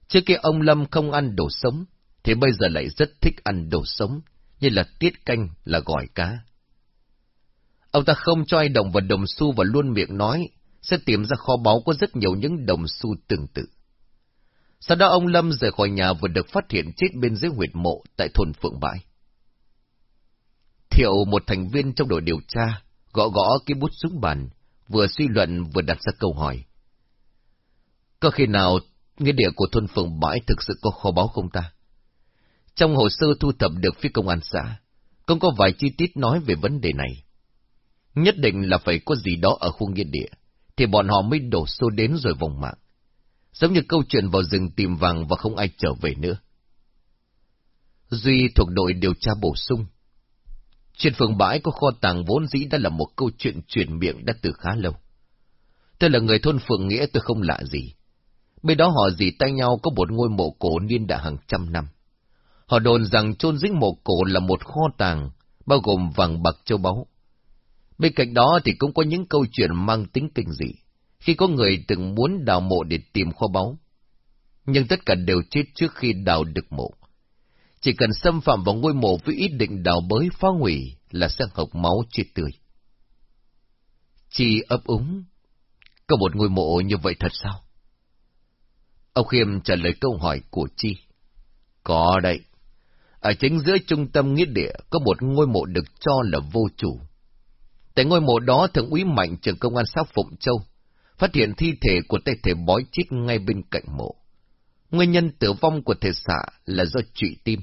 Trước kia ông Lâm không ăn đồ sống, thì bây giờ lại rất thích ăn đồ sống, như là tiết canh, là gỏi cá. Ông ta không cho ai động vào đồng xu và luôn miệng nói, sẽ tìm ra kho báu có rất nhiều những đồng xu tương tự. Sau đó ông Lâm rời khỏi nhà vừa được phát hiện chết bên dưới huyệt mộ tại thôn Phượng Bãi. Thiệu, một thành viên trong đội điều tra, gõ gõ cái bút xuống bàn, vừa suy luận vừa đặt ra câu hỏi. Có khi nào nghĩa địa của thôn Phượng Bãi thực sự có kho báu không ta? Trong hồ sơ thu thập được phía công an xã, cũng có vài chi tiết nói về vấn đề này. Nhất định là phải có gì đó ở khu nghĩa địa, thì bọn họ mới đổ xô đến rồi vòng mạng. Giống như câu chuyện vào rừng tìm vàng và không ai trở về nữa. Duy thuộc đội điều tra bổ sung. Trên phường bãi có kho tàng vốn dĩ đã là một câu chuyện chuyển miệng đã từ khá lâu. Tôi là người thôn phượng nghĩa tôi không lạ gì. Bên đó họ dì tay nhau có một ngôi mộ cổ niên đã hàng trăm năm. Họ đồn rằng chôn dính mộ cổ là một kho tàng, bao gồm vàng bạc châu báu. Bên cạnh đó thì cũng có những câu chuyện mang tính kinh dị khi có người từng muốn đào mộ để tìm kho báu. Nhưng tất cả đều chết trước khi đào được mộ. Chỉ cần xâm phạm vào ngôi mộ với ý định đào bới phá hủy là sẽ học máu chết tươi. Chi ấp úng. Có một ngôi mộ như vậy thật sao? Ông Khiêm trả lời câu hỏi của Chi. Có đấy. Ở chính giữa trung tâm nghĩa địa có một ngôi mộ được cho là vô chủ. Tại ngôi mộ đó thượng úy mạnh, trưởng công an xã Phụng Châu phát hiện thi thể của tay thể bói chết ngay bên cạnh mộ. Nguyên nhân tử vong của thể xạ là do trụy tim.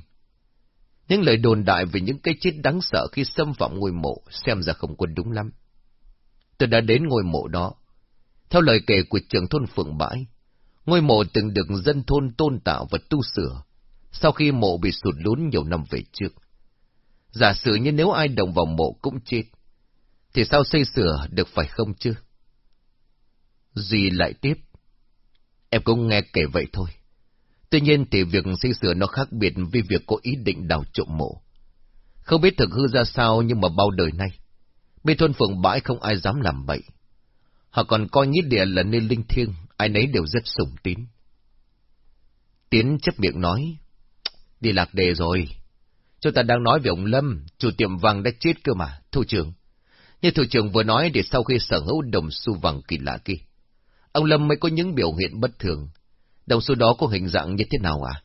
Những lời đồn đại về những cái chết đáng sợ khi xâm phạm ngôi mộ xem ra không quân đúng lắm. Tôi đã đến ngôi mộ đó. Theo lời kể của trưởng thôn Phượng Bãi, ngôi mộ từng được dân thôn tôn tạo và tu sửa, sau khi mộ bị sụt lún nhiều năm về trước. Giả sử như nếu ai đồng vào mộ cũng chết, thì sao xây sửa được phải không chứ? Dì lại tiếp. Em cũng nghe kể vậy thôi. Tuy nhiên thì việc xây sửa nó khác biệt với việc có ý định đào trộm mộ. Không biết thực hư ra sao nhưng mà bao đời nay, Bên thôn phường bãi không ai dám làm bậy. Họ còn coi nghĩa địa là nơi linh thiêng, ai nấy đều rất sủng tín. Tiến chấp miệng nói, đi lạc đề rồi. Chúng ta đang nói về ông Lâm, chủ tiệm vàng đã chết cơ mà, thủ trưởng. Như thủ trưởng vừa nói để sau khi sở hữu đồng xu vàng kỳ lạ kia, ông Lâm mới có những biểu hiện bất thường. Đồng xu đó có hình dạng như thế nào à?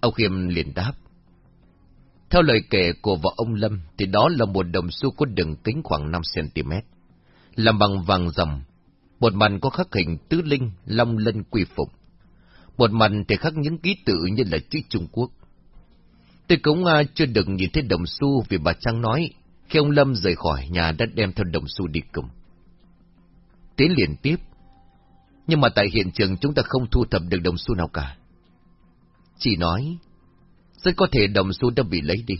Ông Khiêm liền đáp. Theo lời kể của vợ ông Lâm, thì đó là một đồng xu có đường kính khoảng 5cm, làm bằng vàng ròng. Một mặt có khắc hình tứ linh, long lân quy phục. Một mặt thì khắc những ký tự như là chữ Trung Quốc. Tôi cũng à, chưa được nhìn thấy đồng xu vì bà Trang nói, khi ông Lâm rời khỏi nhà đã đem theo đồng xu đi cùng. Tiến liền tiếp. Nhưng mà tại hiện trường chúng ta không thu thập được đồng xu nào cả. Chỉ nói, rất có thể đồng xu đã bị lấy đi.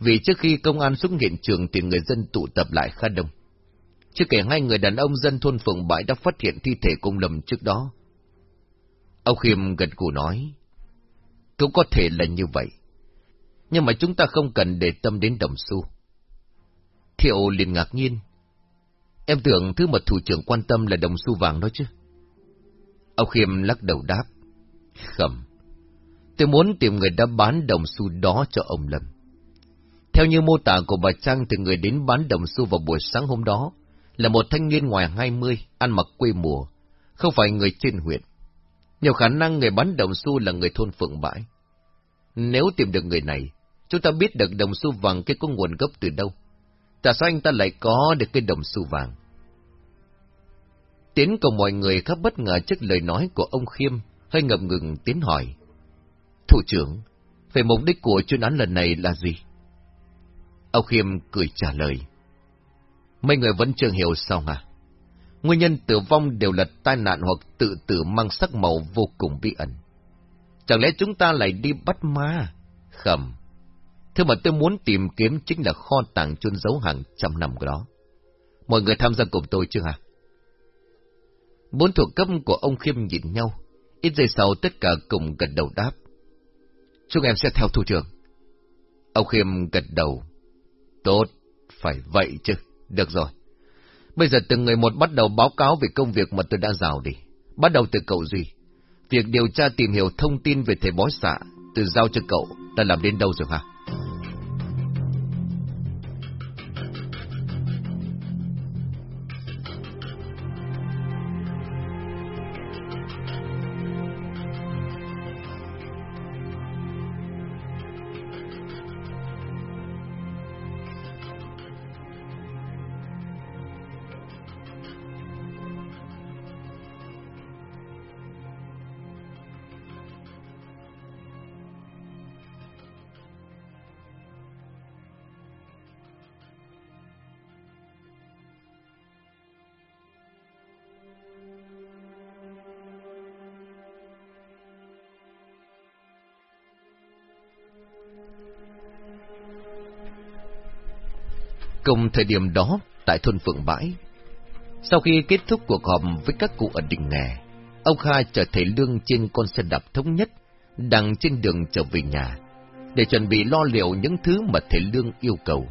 Vì trước khi công an xuống hiện trường thì người dân tụ tập lại khá đông. Chưa kể hai người đàn ông dân thôn phường Bãi đã phát hiện thi thể công lầm trước đó. Ông Khiêm gật gù nói, cũng có thể là như vậy. Nhưng mà chúng ta không cần để tâm đến đồng xu. Thiệu liền ngạc nhiên. Em tưởng thứ mà thủ trưởng quan tâm là đồng xu vàng đó chứ. Ông Khiêm lắc đầu đáp. Khẩm. Tôi muốn tìm người đã bán đồng xu đó cho ông Lâm. Theo như mô tả của bà Trang thì người đến bán đồng xu vào buổi sáng hôm đó là một thanh niên ngoài hai mươi, ăn mặc quê mùa, không phải người trên huyện. Nhiều khả năng người bán đồng xu là người thôn Phượng Bãi. Nếu tìm được người này, chúng ta biết được đồng xu vàng cái có nguồn gốc từ đâu. Tại sao anh ta lại có được cái đồng xu vàng? Tiến cùng mọi người khá bất ngờ trước lời nói của ông Khiêm, hơi ngập ngừng tiến hỏi. Thủ trưởng, về mục đích của chuyên án lần này là gì? Ông Khiêm cười trả lời. Mấy người vẫn chưa hiểu sao à? Nguyên nhân tử vong đều là tai nạn hoặc tự tử mang sắc màu vô cùng bí ẩn. Chẳng lẽ chúng ta lại đi bắt ma? Khẩm. Thứ mà tôi muốn tìm kiếm chính là kho tàng chôn giấu hàng trăm năm của đó. Mọi người tham gia cùng tôi chưa hả? Bốn thuộc cấp của ông Khiêm nhìn nhau. Ít giây sau tất cả cùng gật đầu đáp. Chúng em sẽ theo thủ trưởng. Ông Khiêm gật đầu. Tốt, phải vậy chứ. Được rồi. Bây giờ từng người một bắt đầu báo cáo về công việc mà tôi đã rào đi. Bắt đầu từ cậu Duy. Việc điều tra tìm hiểu thông tin về thầy bói xạ, từ giao cho cậu, đã làm đến đâu rồi hả? Cùng thời điểm đó, tại thôn Phượng Bãi, sau khi kết thúc cuộc họp với các cụ ở đình nghề, ông Kha chở thầy Lương trên con xe đạp thống nhất, đang trên đường trở về nhà, để chuẩn bị lo liệu những thứ mà thầy Lương yêu cầu.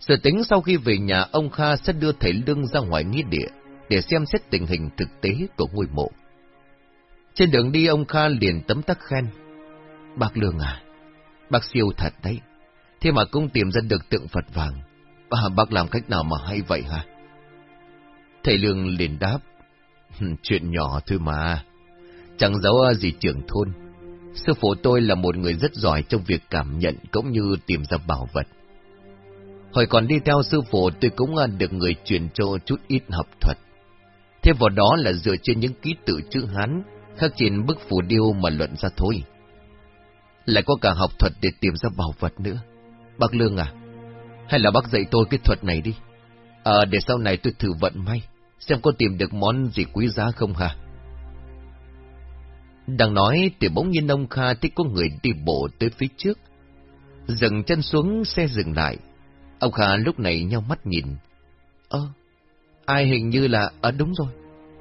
Sự tính sau khi về nhà, ông Kha sẽ đưa thầy Lương ra ngoài nghĩa địa, để xem xét tình hình thực tế của ngôi mộ. Trên đường đi ông Kha liền tấm tắc khen. Bác Lương à, bác siêu thật đấy, thế mà cũng tìm ra được tượng Phật vàng. À, bác làm cách nào mà hay vậy hả? Thầy Lương liền đáp. Chuyện nhỏ thôi mà. Chẳng giấu à, gì trưởng thôn. Sư phụ tôi là một người rất giỏi trong việc cảm nhận cũng như tìm ra bảo vật. Hồi còn đi theo sư phụ tôi cũng à, được người truyền cho chút ít học thuật. Thêm vào đó là dựa trên những ký tự chữ Hán khắc trên bức phù điêu mà luận ra thôi. Lại có cả học thuật để tìm ra bảo vật nữa. Bác Lương à, hay là bác dạy tôi cái thuật này đi. Ờ, để sau này tôi thử vận may, xem có tìm được món gì quý giá không hả? Đang nói thì bỗng nhiên ông Kha thấy có người đi bộ tới phía trước. Dừng chân xuống xe dừng lại. Ông Kha lúc này nhau mắt nhìn. Ơ, ai hình như là... Ờ, đúng rồi,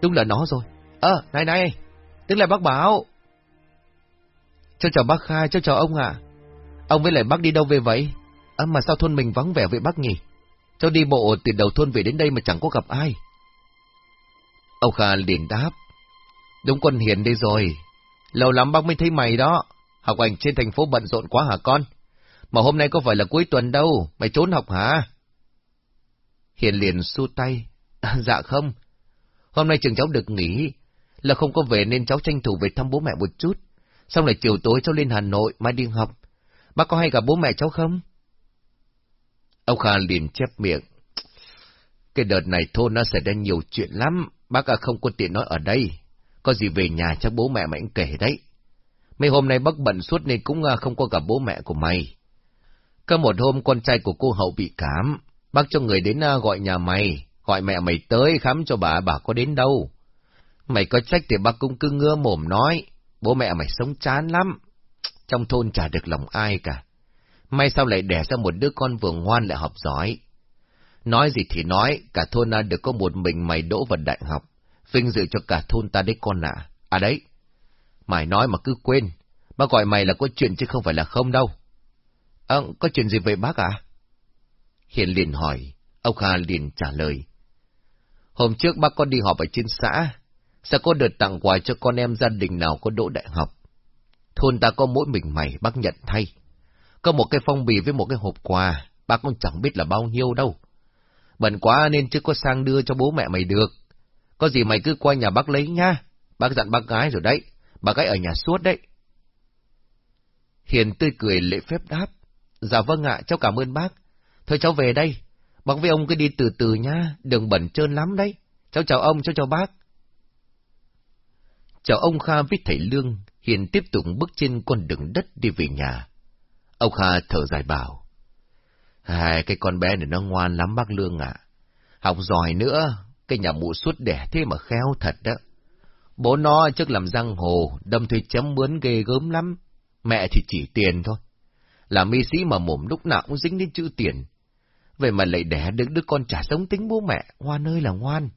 đúng là nó rồi. Ơ, này này, tức là bác Bảo. Cháu chào bác Kha, cháu chào ông ạ. Ông với lại bác đi đâu về vậy? À, mà sao thôn mình vắng vẻ vậy bác nhỉ? Cháu đi bộ từ đầu thôn về đến đây mà chẳng có gặp ai. Ông Kha liền đáp. Đúng con Hiền đây rồi. Lâu lắm bác mới thấy mày đó. Học hành trên thành phố bận rộn quá hả con? Mà hôm nay có phải là cuối tuần đâu, mày trốn học hả? Hiền liền xu tay. À, dạ không. Hôm nay trường cháu được nghỉ, là không có về nên cháu tranh thủ về thăm bố mẹ một chút. Xong lại chiều tối cháu lên Hà Nội, mai đi học. Bác có hay gặp bố mẹ cháu không? Ông Kha liền chép miệng. Cái đợt này thôn nó xảy ra nhiều chuyện lắm, bác à không có tiện nói ở đây. Có gì về nhà cho bố mẹ mày kể đấy. Mấy hôm nay bác bận suốt nên cũng à, không có gặp bố mẹ của mày. Có một hôm con trai của cô Hậu bị cảm, bác cho người đến à, gọi nhà mày, gọi mẹ mày tới khám cho bà, bà có đến đâu. Mày có trách thì bác cũng cứ ngưa mồm nói, bố mẹ mày sống chán lắm. Trong thôn chả được lòng ai cả. May sao lại đẻ ra một đứa con vừa ngoan lại học giỏi. Nói gì thì nói, cả thôn ta được có một mình mày đỗ vào đại học. Vinh dự cho cả thôn ta đấy con ạ. À. à đấy, mày nói mà cứ quên. Bác gọi mày là có chuyện chứ không phải là không đâu. À, có chuyện gì vậy bác ạ? À? Hiền liền hỏi, ông Kha liền trả lời. Hôm trước bác con đi họp ở trên xã, sẽ có đợt tặng quà cho con em gia đình nào có đỗ đại học. Thôn ta có mỗi mình mày, bác nhận thay. Có một cái phong bì với một cái hộp quà, bác con chẳng biết là bao nhiêu đâu. Bận quá nên chưa có sang đưa cho bố mẹ mày được. Có gì mày cứ qua nhà bác lấy nha. Bác dặn bác gái rồi đấy, bác gái ở nhà suốt đấy. Hiền tươi cười lễ phép đáp. Dạ vâng ạ, cháu cảm ơn bác. Thôi cháu về đây. Bác với ông cứ đi từ từ nha, đừng bẩn trơn lắm đấy. Cháu chào ông, cháu chào bác. Chào ông Kha với thầy Lương, Hiền tiếp tục bước trên con đường đất đi về nhà. Ông Kha thở dài bảo. Hai, cái con bé này nó ngoan lắm bác Lương ạ. Học giỏi nữa, cái nhà mụ suốt đẻ thế mà khéo thật đó. Bố nó trước làm răng hồ, đâm thuê chấm mướn ghê gớm lắm. Mẹ thì chỉ tiền thôi. Là mi sĩ mà mồm lúc nào cũng dính đến chữ tiền. Vậy mà lại đẻ được đứa con trả sống tính bố mẹ, ngoan ơi là ngoan.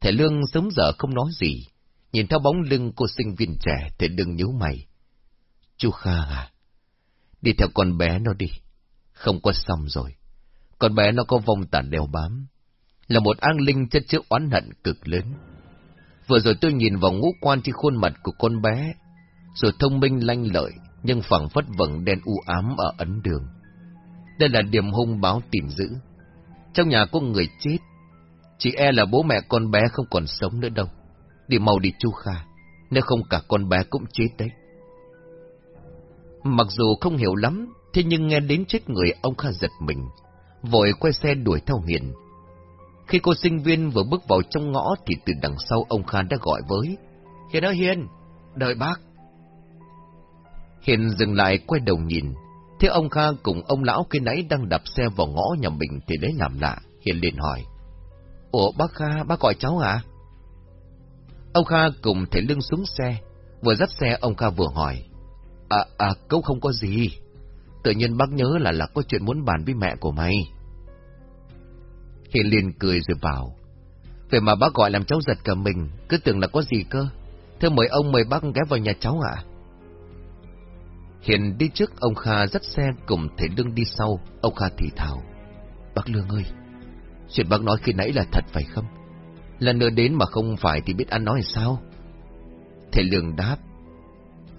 Thầy Lương sớm giờ không nói gì, nhìn theo bóng lưng cô sinh viên trẻ thì đừng nhíu mày. Chú Kha à, đi theo con bé nó đi, không có xong rồi. Con bé nó có vong tàn đeo bám, là một an linh chất chứa oán hận cực lớn. Vừa rồi tôi nhìn vào ngũ quan trên khuôn mặt của con bé, rồi thông minh lanh lợi, nhưng phẳng phất vầng đen u ám ở ấn đường. Đây là điểm hung báo tìm giữ. Trong nhà có người chết, chỉ e là bố mẹ con bé không còn sống nữa đâu. Đi mau đi chu Kha, nếu không cả con bé cũng chết đấy. Mặc dù không hiểu lắm, thế nhưng nghe đến chết người ông Kha giật mình, vội quay xe đuổi theo Hiền. Khi cô sinh viên vừa bước vào trong ngõ thì từ đằng sau ông Kha đã gọi với. Hiền ơi Hiền, đợi bác. Hiền dừng lại quay đầu nhìn, thế ông Kha cùng ông lão kia nãy đang đạp xe vào ngõ nhà mình thì đấy làm lạ. Hiền liền hỏi. Ủa bác Kha, bác gọi cháu hả? Ông Kha cùng thể lưng xuống xe, vừa dắt xe ông Kha vừa hỏi. À, à, cậu không có gì. Tự nhiên bác nhớ là là có chuyện muốn bàn với mẹ của mày. Hiền liền cười rồi bảo. Vậy mà bác gọi làm cháu giật cả mình, cứ tưởng là có gì cơ. thưa mời ông mời bác ghé vào nhà cháu ạ. À? Hiền đi trước ông Kha dắt xe cùng thầy Lương đi sau, ông Kha thì thào. Bác Lương ơi, chuyện bác nói khi nãy là thật phải không? Lần nữa đến mà không phải thì biết ăn nói sao? Thầy Lương đáp.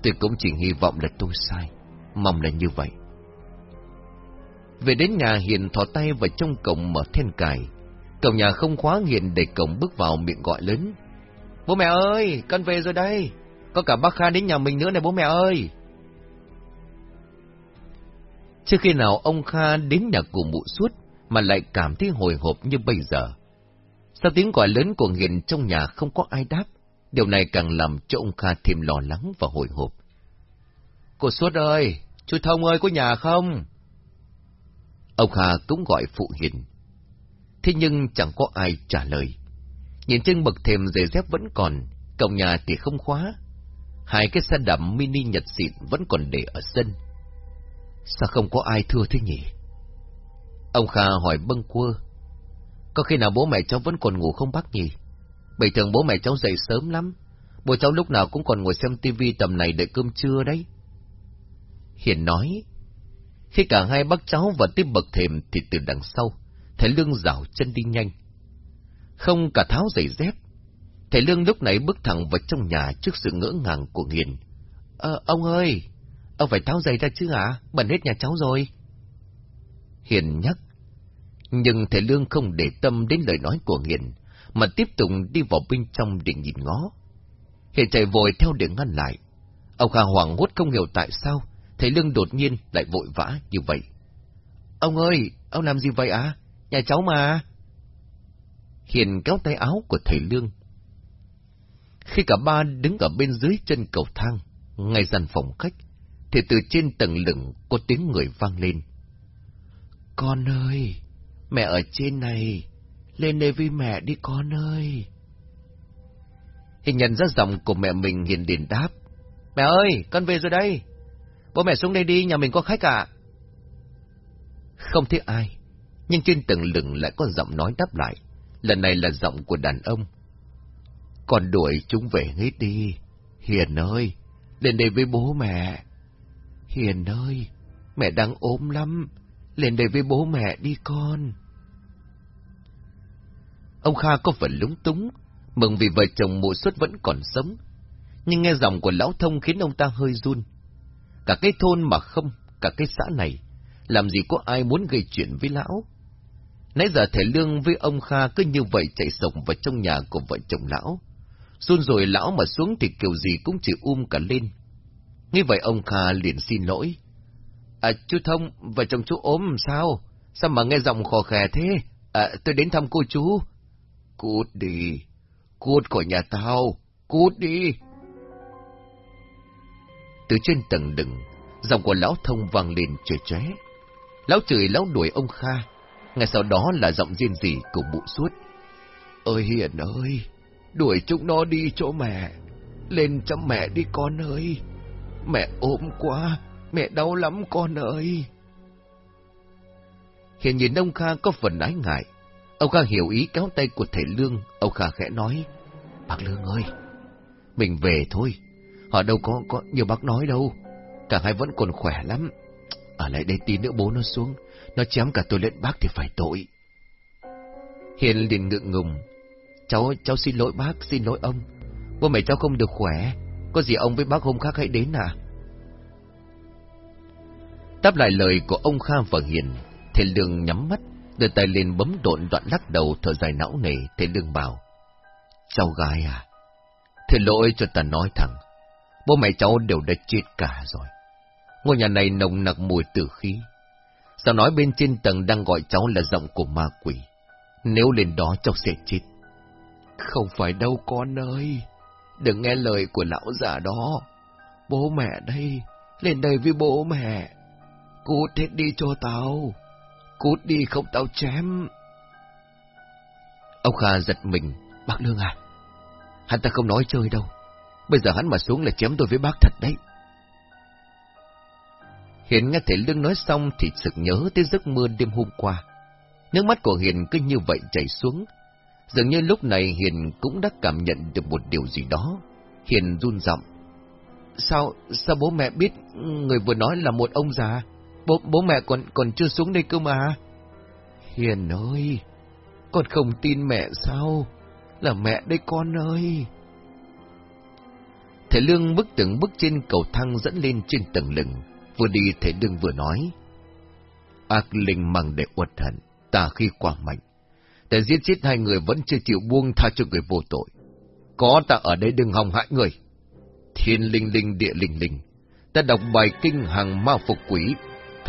Tôi cũng chỉ hy vọng là tôi sai. Mong là như vậy. Về đến nhà Hiền thò tay vào trong cổng mở then cài. Cổng nhà không khóa Hiền để cổng bước vào miệng gọi lớn. Bố mẹ ơi, con về rồi đây. Có cả bác Kha đến nhà mình nữa này bố mẹ ơi. Trước khi nào ông Kha đến nhà cụ mụ suốt mà lại cảm thấy hồi hộp như bây giờ. Sau tiếng gọi lớn của Hiền trong nhà không có ai đáp, điều này càng làm cho ông Kha thêm lo lắng và hồi hộp. Cô Suốt ơi, chú Thông ơi có nhà không? Ông Kha cũng gọi phụ Hiền. Thế nhưng chẳng có ai trả lời. Nhìn trên bậc thềm giày dép vẫn còn, cổng nhà thì không khóa. Hai cái xe đạp mini nhật xịn vẫn còn để ở sân. Sao không có ai thưa thế nhỉ? Ông Kha hỏi bâng quơ. Có khi nào bố mẹ cháu vẫn còn ngủ không bác nhỉ? Bình thường bố mẹ cháu dậy sớm lắm. Bố cháu lúc nào cũng còn ngồi xem tivi tầm này đợi cơm trưa đấy. Hiền nói. Khi cả hai bác cháu và tiếp bậc thềm thì từ đằng sau, thầy Lương rảo chân đi nhanh. Không cả tháo giày dép, thầy Lương lúc này bước thẳng vào trong nhà trước sự ngỡ ngàng của Hiền. Ờ, ông ơi, ông phải tháo giày ra chứ hả? Bẩn hết nhà cháu rồi. Hiền nhắc, nhưng thầy Lương không để tâm đến lời nói của Hiền, mà tiếp tục đi vào bên trong để nhìn ngó. Hiền chạy vội theo để ngăn lại. Ông Kha hoảng hốt không hiểu tại sao, thầy Lương đột nhiên lại vội vã như vậy. Ông ơi, ông làm gì vậy à? Nhà cháu mà. Hiền kéo tay áo của thầy Lương. Khi cả ba đứng ở bên dưới chân cầu thang, ngay dàn phòng khách, thì từ trên tầng lửng có tiếng người vang lên. Con ơi, mẹ ở trên này, lên đây với mẹ đi con ơi. Hình nhận ra giọng của mẹ mình hiền điền đáp. Mẹ ơi, con về rồi đây. Bố mẹ xuống đây đi, nhà mình có khách ạ. Không thấy ai, nhưng trên tầng lửng lại có giọng nói đáp lại. Lần này là giọng của đàn ông. Con đuổi chúng về hết đi. Hiền ơi, lên đây với bố mẹ. Hiền ơi, mẹ đang ốm lắm. Lên đây với bố mẹ đi con. Ông Kha có phần lúng túng, mừng vì vợ chồng mụ xuất vẫn còn sống. Nhưng nghe giọng của lão thông khiến ông ta hơi run. Cả cái thôn mà không, cả cái xã này, làm gì có ai muốn gây chuyện với lão. Nãy giờ thầy Lương với ông Kha cứ như vậy chạy sổng vào trong nhà của vợ chồng lão. Run rồi lão mà xuống thì kiểu gì cũng chỉ um cả lên. Như vậy ông Kha liền xin lỗi. À, chú Thông, vợ chồng chú ốm sao? Sao mà nghe giọng khò khè thế? À, tôi đến thăm cô chú. Cút đi, cút khỏi nhà tao, cút đi. Từ trên tầng đừng, giọng của lão thông vang lên trời chóe. Lão chửi lão đuổi ông Kha, ngay sau đó là giọng riêng gì của bụ suốt. Ơi Hiền ơi, đuổi chúng nó đi chỗ mẹ, lên chăm mẹ đi con ơi. Mẹ ốm quá, mẹ đau lắm con ơi. Hiền nhìn ông Kha có phần ái ngại, Ông Kha hiểu ý kéo tay của thầy Lương, ông Kha khẽ nói, Bác Lương ơi, mình về thôi, họ đâu có, có nhiều bác nói đâu, cả hai vẫn còn khỏe lắm. Ở lại đây tí nữa bố nó xuống, nó chém cả tôi lẫn bác thì phải tội. Hiền liền ngượng ngùng, cháu, cháu xin lỗi bác, xin lỗi ông, bố mẹ cháu không được khỏe, có gì ông với bác hôm khác hãy đến à? Đáp lại lời của ông Kha và Hiền, thầy Lương nhắm mắt, đưa tay lên bấm độn đoạn lắc đầu thở dài não nề, thế Lương bảo. Cháu gái à, thế lỗi cho ta nói thẳng, bố mẹ cháu đều đã chết cả rồi. Ngôi nhà này nồng nặc mùi tử khí. Sao nói bên trên tầng đang gọi cháu là giọng của ma quỷ. Nếu lên đó cháu sẽ chết. Không phải đâu con ơi. Đừng nghe lời của lão già đó. Bố mẹ đây. Lên đây với bố mẹ. Cút hết đi cho tao. Cút đi không tao chém. Ông Kha giật mình. Bác Lương à. Hắn ta không nói chơi đâu. Bây giờ hắn mà xuống là chém tôi với bác thật đấy. Hiền nghe thấy Lương nói xong thì sực nhớ tới giấc mơ đêm hôm qua. Nước mắt của Hiền cứ như vậy chảy xuống. Dường như lúc này Hiền cũng đã cảm nhận được một điều gì đó. Hiền run giọng. Sao, sao bố mẹ biết người vừa nói là một ông già? Bố, bố mẹ còn còn chưa xuống đây cơ mà. Hiền ơi, con không tin mẹ sao? Là mẹ đây con ơi. Thầy Lương bước từng bước trên cầu thang dẫn lên trên tầng lừng. Vừa đi thầy Lương vừa nói. Ác linh mang để uất hận, ta khi quả mạnh. Ta giết chết hai người vẫn chưa chịu buông tha cho người vô tội. Có ta ở đây đừng hòng hại người. Thiên linh linh địa linh linh. Ta đọc bài kinh hàng ma phục quỷ,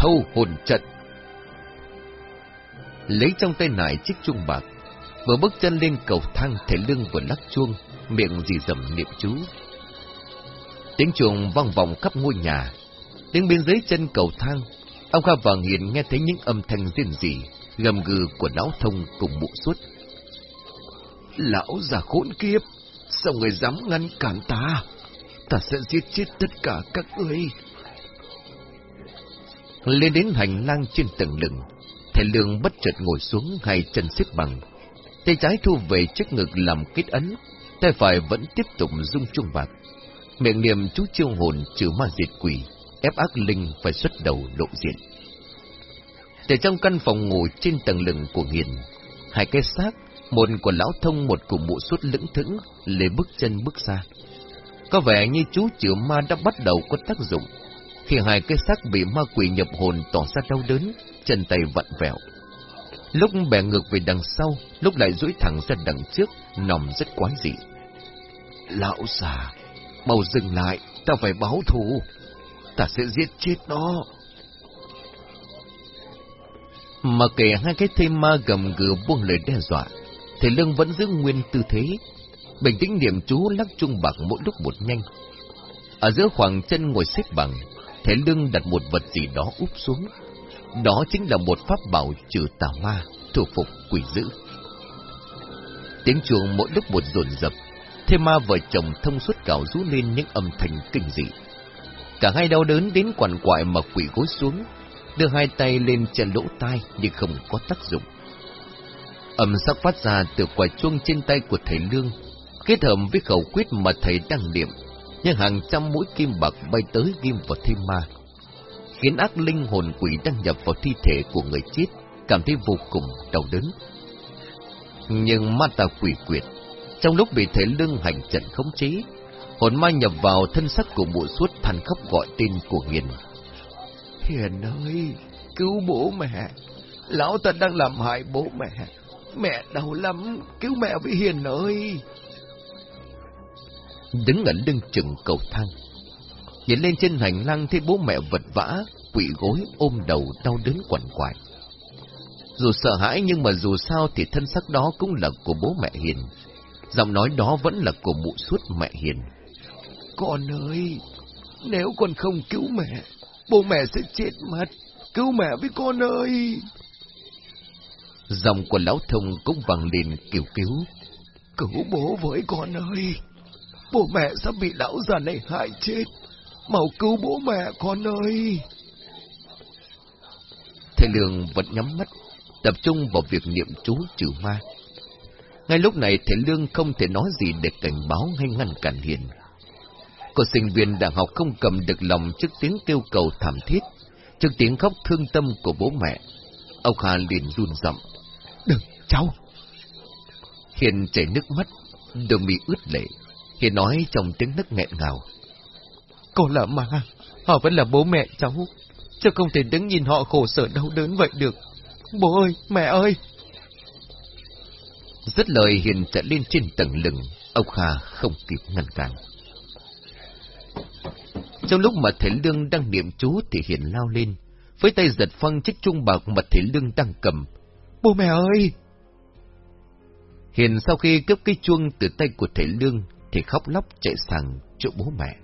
thâu hồn trận. Lấy trong tay nải chiếc chuông bạc, vừa bước chân lên cầu thang thầy lưng vừa lắc chuông, miệng dì dầm niệm chú. Tiếng chuông vang vọng khắp ngôi nhà, tiếng bên dưới chân cầu thang, ông Kha Vàng Hiền nghe thấy những âm thanh riêng rỉ, gầm gừ của lão thông cùng mụ suốt. Lão già khốn kiếp, sao người dám ngăn cản ta? Ta sẽ giết chết tất cả các ngươi. Lên đến hành lang trên tầng lừng, thầy lương bất chợt ngồi xuống hai chân xếp bằng. Tay trái thu về trước ngực làm kết ấn, tay phải vẫn tiếp tục rung chuông bạc. Miệng niệm chú chiêu hồn trừ ma diệt quỷ, ép ác linh phải xuất đầu lộ diện. để trong căn phòng ngủ trên tầng lửng của Hiền, hai cái xác, một của lão thông một của mụ suốt lững thững, lấy bước chân bước ra. Có vẻ như chú chữa ma đã bắt đầu có tác dụng, khi hai cái xác bị ma quỷ nhập hồn tỏ ra đau đớn, chân tay vặn vẹo. Lúc bẻ ngược về đằng sau, lúc lại duỗi thẳng ra đằng trước, nòng rất quái dị. Lão già, mau dừng lại, ta phải báo thù. Ta sẽ giết chết nó. Mà kể hai cái thây ma gầm gừ buông lời đe dọa, thì lương vẫn giữ nguyên tư thế. Bình tĩnh niệm chú lắc chung bạc mỗi lúc một nhanh. Ở giữa khoảng chân ngồi xếp bằng, thế lưng đặt một vật gì đó úp xuống. Đó chính là một pháp bảo trừ tà ma, thủ phục quỷ dữ. Tiếng chuông mỗi lúc một dồn dập, thế ma vợ chồng thông suốt cào rú lên những âm thanh kinh dị. Cả hai đau đớn đến quằn quại mà quỷ gối xuống, đưa hai tay lên chân lỗ tai nhưng không có tác dụng. Âm sắc phát ra từ quả chuông trên tay của thầy Lương, kết hợp với khẩu quyết mà thầy đang niệm, nhưng hàng trăm mũi kim bạc bay tới ghim vào thi ma, khiến ác linh hồn quỷ đang nhập vào thi thể của người chết cảm thấy vô cùng đau đớn. Nhưng ma tà quỷ quyệt, trong lúc bị thể lưng hành trận khống chế, hồn ma nhập vào thân sắc của mụ suốt than khóc gọi tên của Hiền. Hiền ơi, cứu bố mẹ, lão ta đang làm hại bố mẹ, mẹ đau lắm, cứu mẹ với Hiền ơi. Đứng ở lưng chừng cầu thang, nhìn lên trên hành lang thấy bố mẹ vật vã, quỵ gối ôm đầu đau đớn quằn quại. Dù sợ hãi nhưng mà dù sao thì thân sắc đó cũng là của bố mẹ Hiền. Giọng nói đó vẫn là của mụ suốt mẹ Hiền. Con ơi, nếu con không cứu mẹ, bố mẹ sẽ chết mất. Cứu mẹ với con ơi! Giọng của lão thông cũng vang lên kêu cứu. Cứu bố với con ơi! Bố mẹ sắp bị lão già này hại chết. Mau cứu bố mẹ con ơi! Thầy Lương vẫn nhắm mắt, tập trung vào việc niệm chú trừ ma. Ngay lúc này thầy Lương không thể nói gì để cảnh báo hay ngăn cản Hiền. Cô sinh viên đại học không cầm được lòng trước tiếng kêu cầu thảm thiết, trước tiếng khóc thương tâm của bố mẹ. Ông Hà liền run giọng. Đừng, cháu! Hiền chảy nước mắt, đôi mi ướt lệ. Hiền nói trong tiếng nấc nghẹn ngào. Cô là ma, họ vẫn là bố mẹ cháu, chứ không thể đứng nhìn họ khổ sở đau đớn vậy được. Bố ơi, mẹ ơi! Rất lời Hiền chạy lên trên tầng lừng, ông Kha không kịp ngăn cản. Trong lúc mà Thể Lương đang niệm chú thì Hiền lao lên, với tay giật phăng chiếc trung bạc mà Thể Lương đang cầm. Bố mẹ ơi! Hiền sau khi cướp cái chuông từ tay của Thể Lương thì khóc lóc chạy sang chỗ bố mẹ.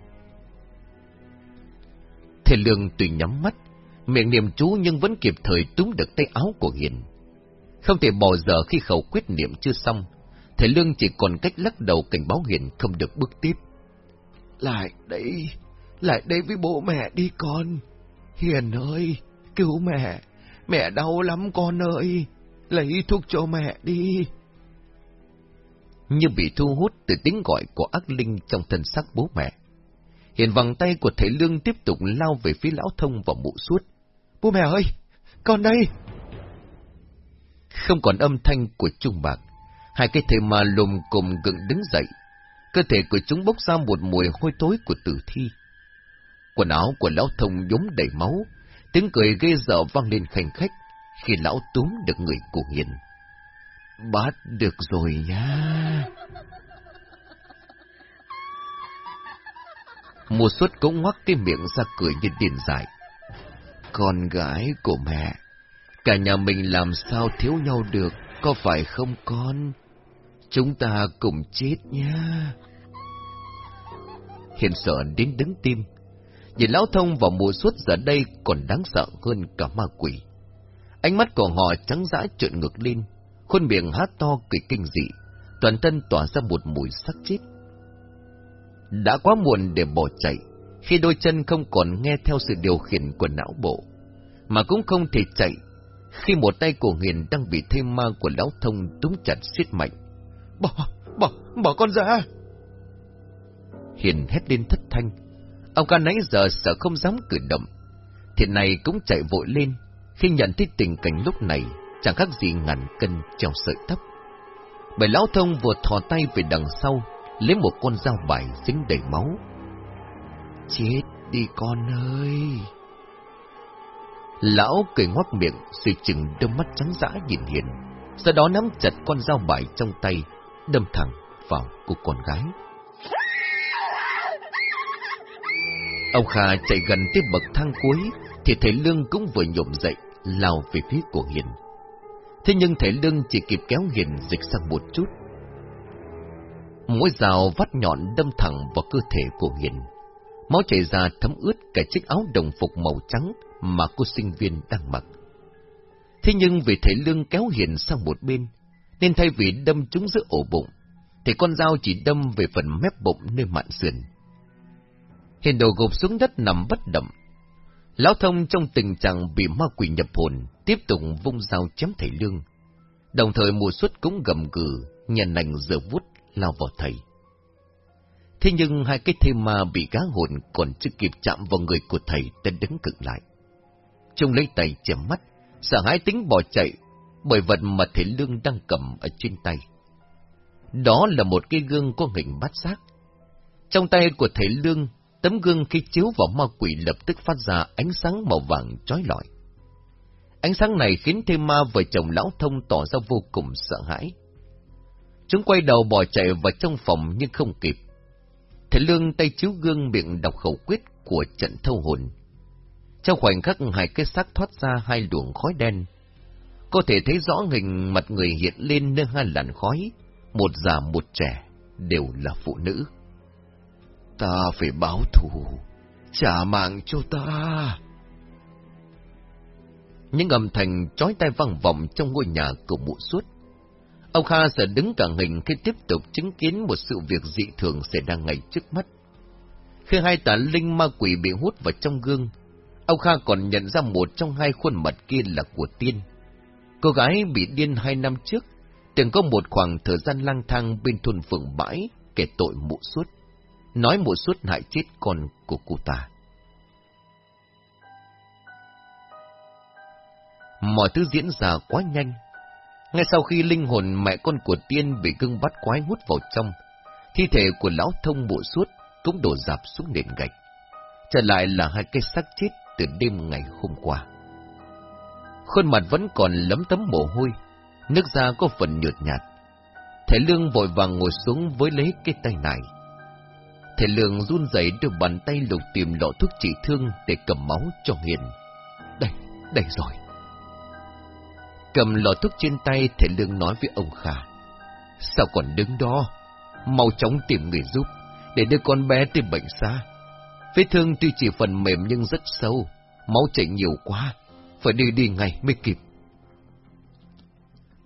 Thể Lương tùy nhắm mắt, miệng niệm chú nhưng vẫn kịp thời túm được tay áo của Hiền. Không thể bỏ giờ khi khẩu quyết niệm chưa xong, thầy Lương chỉ còn cách lắc đầu cảnh báo Hiền không được bước tiếp. Lại đây, lại đây với bố mẹ đi con. Hiền ơi, cứu mẹ, mẹ đau lắm con ơi, lấy thuốc cho mẹ đi. Như bị thu hút từ tiếng gọi của ác linh trong thân xác bố mẹ. Hiền vòng tay của thầy Lương tiếp tục lao về phía lão thông và mụ suốt. Bố mẹ ơi, con đây! Không còn âm thanh của trung bạc, hai cái thầy ma lùm cùng gượng đứng dậy. Cơ thể của chúng bốc ra một mùi hôi tối của tử thi. Quần áo của lão thông nhúng đầy máu, tiếng cười ghê dở vang lên khanh khách khi lão túm được người của Hiền. Bắt được rồi nhá. Mùa suất cũng ngoắc cái miệng ra cười như điên dại. Con gái của mẹ, cả nhà mình làm sao thiếu nhau được, có phải không con? Chúng ta cùng chết nhá. Hiền sợ đến đứng tim. Nhìn lão thông vào mùa xuất giờ đây còn đáng sợ hơn cả ma quỷ. Ánh mắt của họ trắng dã trợn ngược lên, khuôn miệng hát to kỳ kinh dị, toàn thân tỏa ra một mùi sắc chết. Đã quá muộn để bỏ chạy, khi đôi chân không còn nghe theo sự điều khiển của não bộ, mà cũng không thể chạy, khi một tay của Hiền đang bị thêm ma của lão thông túng chặt siết mạnh. Bỏ, bỏ, bỏ con ra! Hiền hét lên thất thanh. Ông ca nãy giờ sợ không dám cử động. Thiện này cũng chạy vội lên, khi nhận thấy tình cảnh lúc này chẳng khác gì ngàn cân treo sợi tóc. Bởi lão thông vừa thò tay về đằng sau, lấy một con dao bài dính đầy máu. Chết đi con ơi! Lão cười ngoác miệng, suy chừng đôi mắt trắng dã nhìn Hiền, sau đó nắm chặt con dao bài trong tay, đâm thẳng vào cô con gái. Ông Kha chạy gần tới bậc thang cuối, thì thầy Lương cũng vừa nhộm dậy, lao về phía của Hiền. Thế nhưng thầy Lương chỉ kịp kéo Hiền dịch sang một chút. Mũi rào vắt nhọn đâm thẳng vào cơ thể của Hiền. Máu chảy ra thấm ướt cả chiếc áo đồng phục màu trắng mà cô sinh viên đang mặc. Thế nhưng vì thầy Lương kéo Hiền sang một bên, nên thay vì đâm trúng giữa ổ bụng, thì con dao chỉ đâm về phần mép bụng nơi mạn sườn. Hiền đầu gục xuống đất nằm bất động. Lão thông trong tình trạng bị ma quỷ nhập hồn, tiếp tục vung dao chém thầy Lương. Đồng thời mùa xuất cũng gầm gừ, nhàn nành giờ vút lao vào thầy. Thế nhưng hai cái thê ma bị gá hồn còn chưa kịp chạm vào người của thầy đã đứng cực lại. Trông lấy tay chém mắt, sợ hãi tính bỏ chạy, bởi vật mà thầy Lương đang cầm ở trên tay. Đó là một cái gương có hình bát giác. Trong tay của thầy Lương, tấm gương khi chiếu vào ma quỷ lập tức phát ra ánh sáng màu vàng trói lọi. Ánh sáng này khiến thêm ma vợ chồng lão thông tỏ ra vô cùng sợ hãi. Chúng quay đầu bỏ chạy vào trong phòng nhưng không kịp. Thầy Lương tay chiếu gương miệng đọc khẩu quyết của trận thâu hồn. Trong khoảnh khắc hai cái xác thoát ra hai luồng khói đen, có thể thấy rõ hình mặt người hiện lên nơi hai làn khói, một già một trẻ, đều là phụ nữ. Ta phải báo thù, trả mạng cho ta. Những âm thanh chói tai vang vọng trong ngôi nhà của mụ suốt. Ông Kha sẽ đứng cả hình khi tiếp tục chứng kiến một sự việc dị thường xảy ra ngay trước mắt. Khi hai tà linh ma quỷ bị hút vào trong gương, ông Kha còn nhận ra một trong hai khuôn mặt kia là của Tiên. Cô gái bị điên hai năm trước, từng có một khoảng thời gian lang thang bên thôn phượng bãi kể tội mụ suốt, nói một suốt hại chết con của cụ ta. Mọi thứ diễn ra quá nhanh. Ngay sau khi linh hồn mẹ con của Tiên bị cưng bắt quái hút vào trong, thi thể của lão thông bộ suốt cũng đổ dạp xuống nền gạch. Trở lại là hai cái xác chết từ đêm ngày hôm qua. Khuôn mặt vẫn còn lấm tấm mồ hôi, nước da có phần nhợt nhạt. Thầy Lương vội vàng ngồi xuống với lấy cái tay này. Thầy Lương run rẩy đưa bàn tay lục tìm lọ thuốc trị thương để cầm máu cho Hiền. Đây, đây rồi. Cầm lọ thuốc trên tay, thầy Lương nói với ông Khả. Sao còn đứng đó? Mau chóng tìm người giúp, để đưa con bé tới bệnh xa. Vết thương tuy chỉ phần mềm nhưng rất sâu, máu chảy nhiều quá, phải đi đi ngay mới kịp.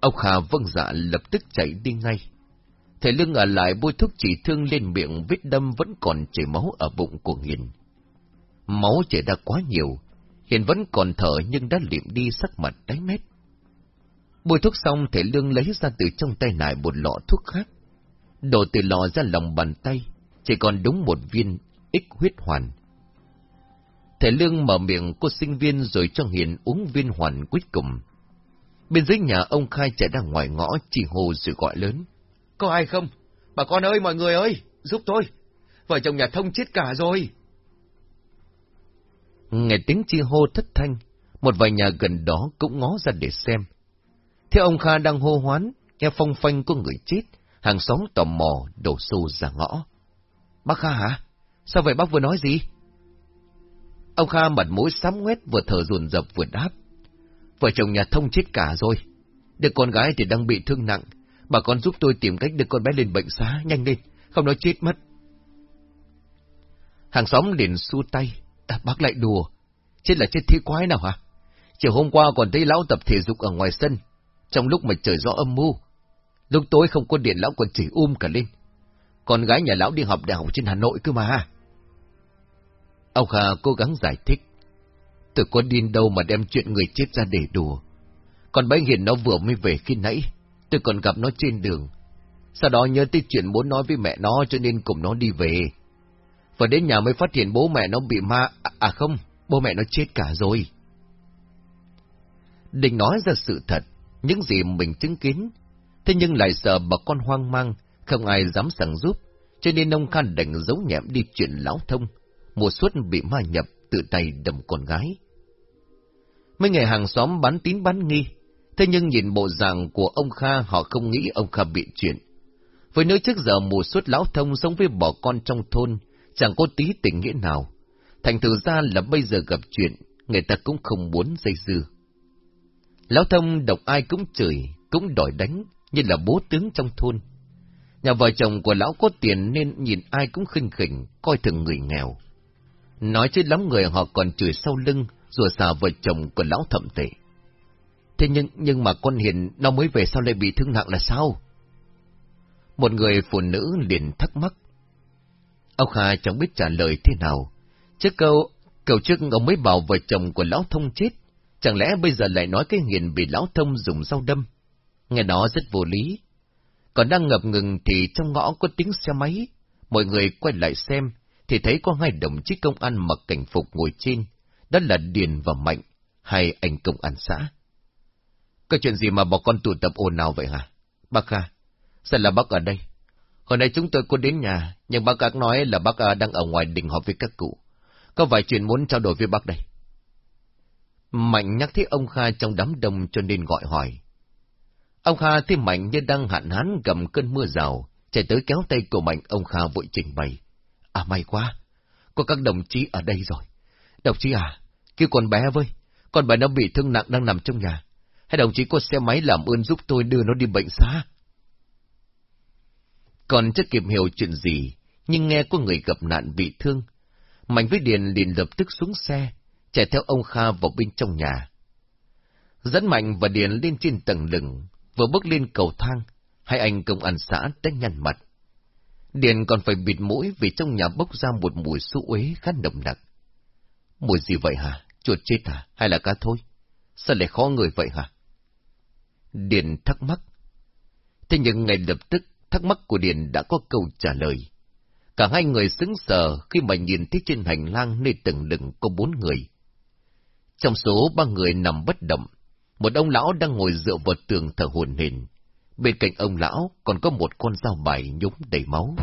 Ông Khả vâng dạ lập tức chạy đi ngay. Thầy Lương ở lại bôi thuốc chỉ thương lên miệng vết đâm vẫn còn chảy máu ở bụng của Hiền. Máu chảy ra quá nhiều, Hiền vẫn còn thở nhưng đã liệm đi sắc mặt tái mét. Bôi thuốc xong thầy Lương lấy ra từ trong tay nải một lọ thuốc khác. Đổ từ lọ ra lòng bàn tay, chỉ còn đúng một viên ích huyết hoàn. Thầy Lương mở miệng cô sinh viên rồi cho Hiền uống viên hoàn cuối cùng. Bên dưới nhà ông Khai chạy ra ngoài ngõ chỉ hồ rồi gọi lớn. Có ai không? Bà con ơi mọi người ơi, giúp tôi. Vợ chồng nhà thông chết cả rồi. Nghe tiếng chi hô thất thanh, một vài nhà gần đó cũng ngó ra để xem. Theo ông Kha đang hô hoán, nghe phong phanh của người chết, hàng xóm tò mò đổ xô ra ngõ. Bác Kha hả? Sao vậy bác vừa nói gì? Ông Kha mặt mũi sám ngoét vừa thở dồn dập vừa đáp. Vợ chồng nhà thông chết cả rồi. Đứa con gái thì đang bị thương nặng. Bà con giúp tôi tìm cách đưa con bé lên bệnh xá, nhanh lên, không nó chết mất. Hàng xóm liền xu tay. À, bác lại đùa. Chết là chết thế quái nào hả? Chiều hôm qua còn thấy lão tập thể dục ở ngoài sân, trong lúc mà trời gió âm mưu. Lúc tối không có điện lão còn chỉ um cả lên. Con gái nhà lão đi học đại học trên Hà Nội cơ mà. Ông Hà cố gắng giải thích. Tôi có điên đâu mà đem chuyện người chết ra để đùa. Còn bé Hiền nó vừa mới về khi nãy, tôi còn gặp nó trên đường. Sau đó nhớ tới chuyện muốn nói với mẹ nó cho nên cùng nó đi về. Và đến nhà mới phát hiện bố mẹ nó bị ma... À, à không, bố mẹ nó chết cả rồi. Định nói ra sự thật, những gì mình chứng kiến, thế nhưng lại sợ bà con hoang mang, không ai dám sẵn giúp, cho nên ông Khan đành giấu nhẹm đi chuyện lão thông, mùa suốt bị ma nhập tự tay đầm con gái. Mấy ngày hàng xóm bán tín bán nghi, thế nhưng nhìn bộ dạng của ông Kha họ không nghĩ ông Kha bị chuyện. Với nơi trước giờ mùa suốt lão thông sống với bỏ con trong thôn, chẳng có tí tình nghĩa nào. Thành thử ra là bây giờ gặp chuyện, người ta cũng không muốn dây dưa. Lão thông độc ai cũng chửi, cũng đòi đánh, như là bố tướng trong thôn. Nhà vợ chồng của lão có tiền nên nhìn ai cũng khinh khỉnh, coi thường người nghèo. Nói chứ lắm người họ còn chửi sau lưng, rùa xà vợ chồng của lão thậm tệ. Thế nhưng, nhưng mà con Hiền nó mới về sao lại bị thương nặng là sao? Một người phụ nữ liền thắc mắc. Ông Kha chẳng biết trả lời thế nào. Trước câu, câu trước ông mới bảo vợ chồng của lão thông chết, chẳng lẽ bây giờ lại nói cái Hiền bị lão thông dùng dao đâm? Nghe đó rất vô lý. Còn đang ngập ngừng thì trong ngõ có tiếng xe máy, mọi người quay lại xem, thì thấy có hai đồng chí công an mặc cảnh phục ngồi trên, đó là Điền và Mạnh, hai anh công an xã. Có chuyện gì mà bà con tụ tập ồn nào vậy hả? Bác Kha, sao là bác ở đây? Hồi nay chúng tôi có đến nhà, nhưng bác các nói là bác đang ở ngoài đình họp với các cụ. Có vài chuyện muốn trao đổi với bác đây. Mạnh nhắc thấy ông Kha trong đám đông cho nên gọi hỏi. Ông Kha thấy Mạnh như đang hạn hán cầm cơn mưa rào, chạy tới kéo tay của Mạnh ông Kha vội trình bày. À may quá, có các đồng chí ở đây rồi. Đồng chí à, kêu con bé với, con bé nó bị thương nặng đang nằm trong nhà. Hay đồng chí có xe máy làm ơn giúp tôi đưa nó đi bệnh xá. Còn chưa kịp hiểu chuyện gì, nhưng nghe có người gặp nạn bị thương. Mạnh với Điền liền lập tức xuống xe, chạy theo ông Kha vào bên trong nhà. Dẫn Mạnh và Điền lên trên tầng lửng, vừa bước lên cầu thang, hai anh công an xã tách nhăn mặt. Điền còn phải bịt mũi vì trong nhà bốc ra một mùi su uế khá nồng nặc. Mùi gì vậy hả? Chuột chết hả? Hay là cá thôi? Sao lại khó người vậy hả? Điền thắc mắc. Thế nhưng ngay lập tức, thắc mắc của Điền đã có câu trả lời. Cả hai người xứng sờ khi mà nhìn thấy trên hành lang nơi từng đừng có bốn người. Trong số ba người nằm bất động, một ông lão đang ngồi dựa vào tường thở hồn hển. Bên cạnh ông lão còn có một con dao bài nhúng đầy máu.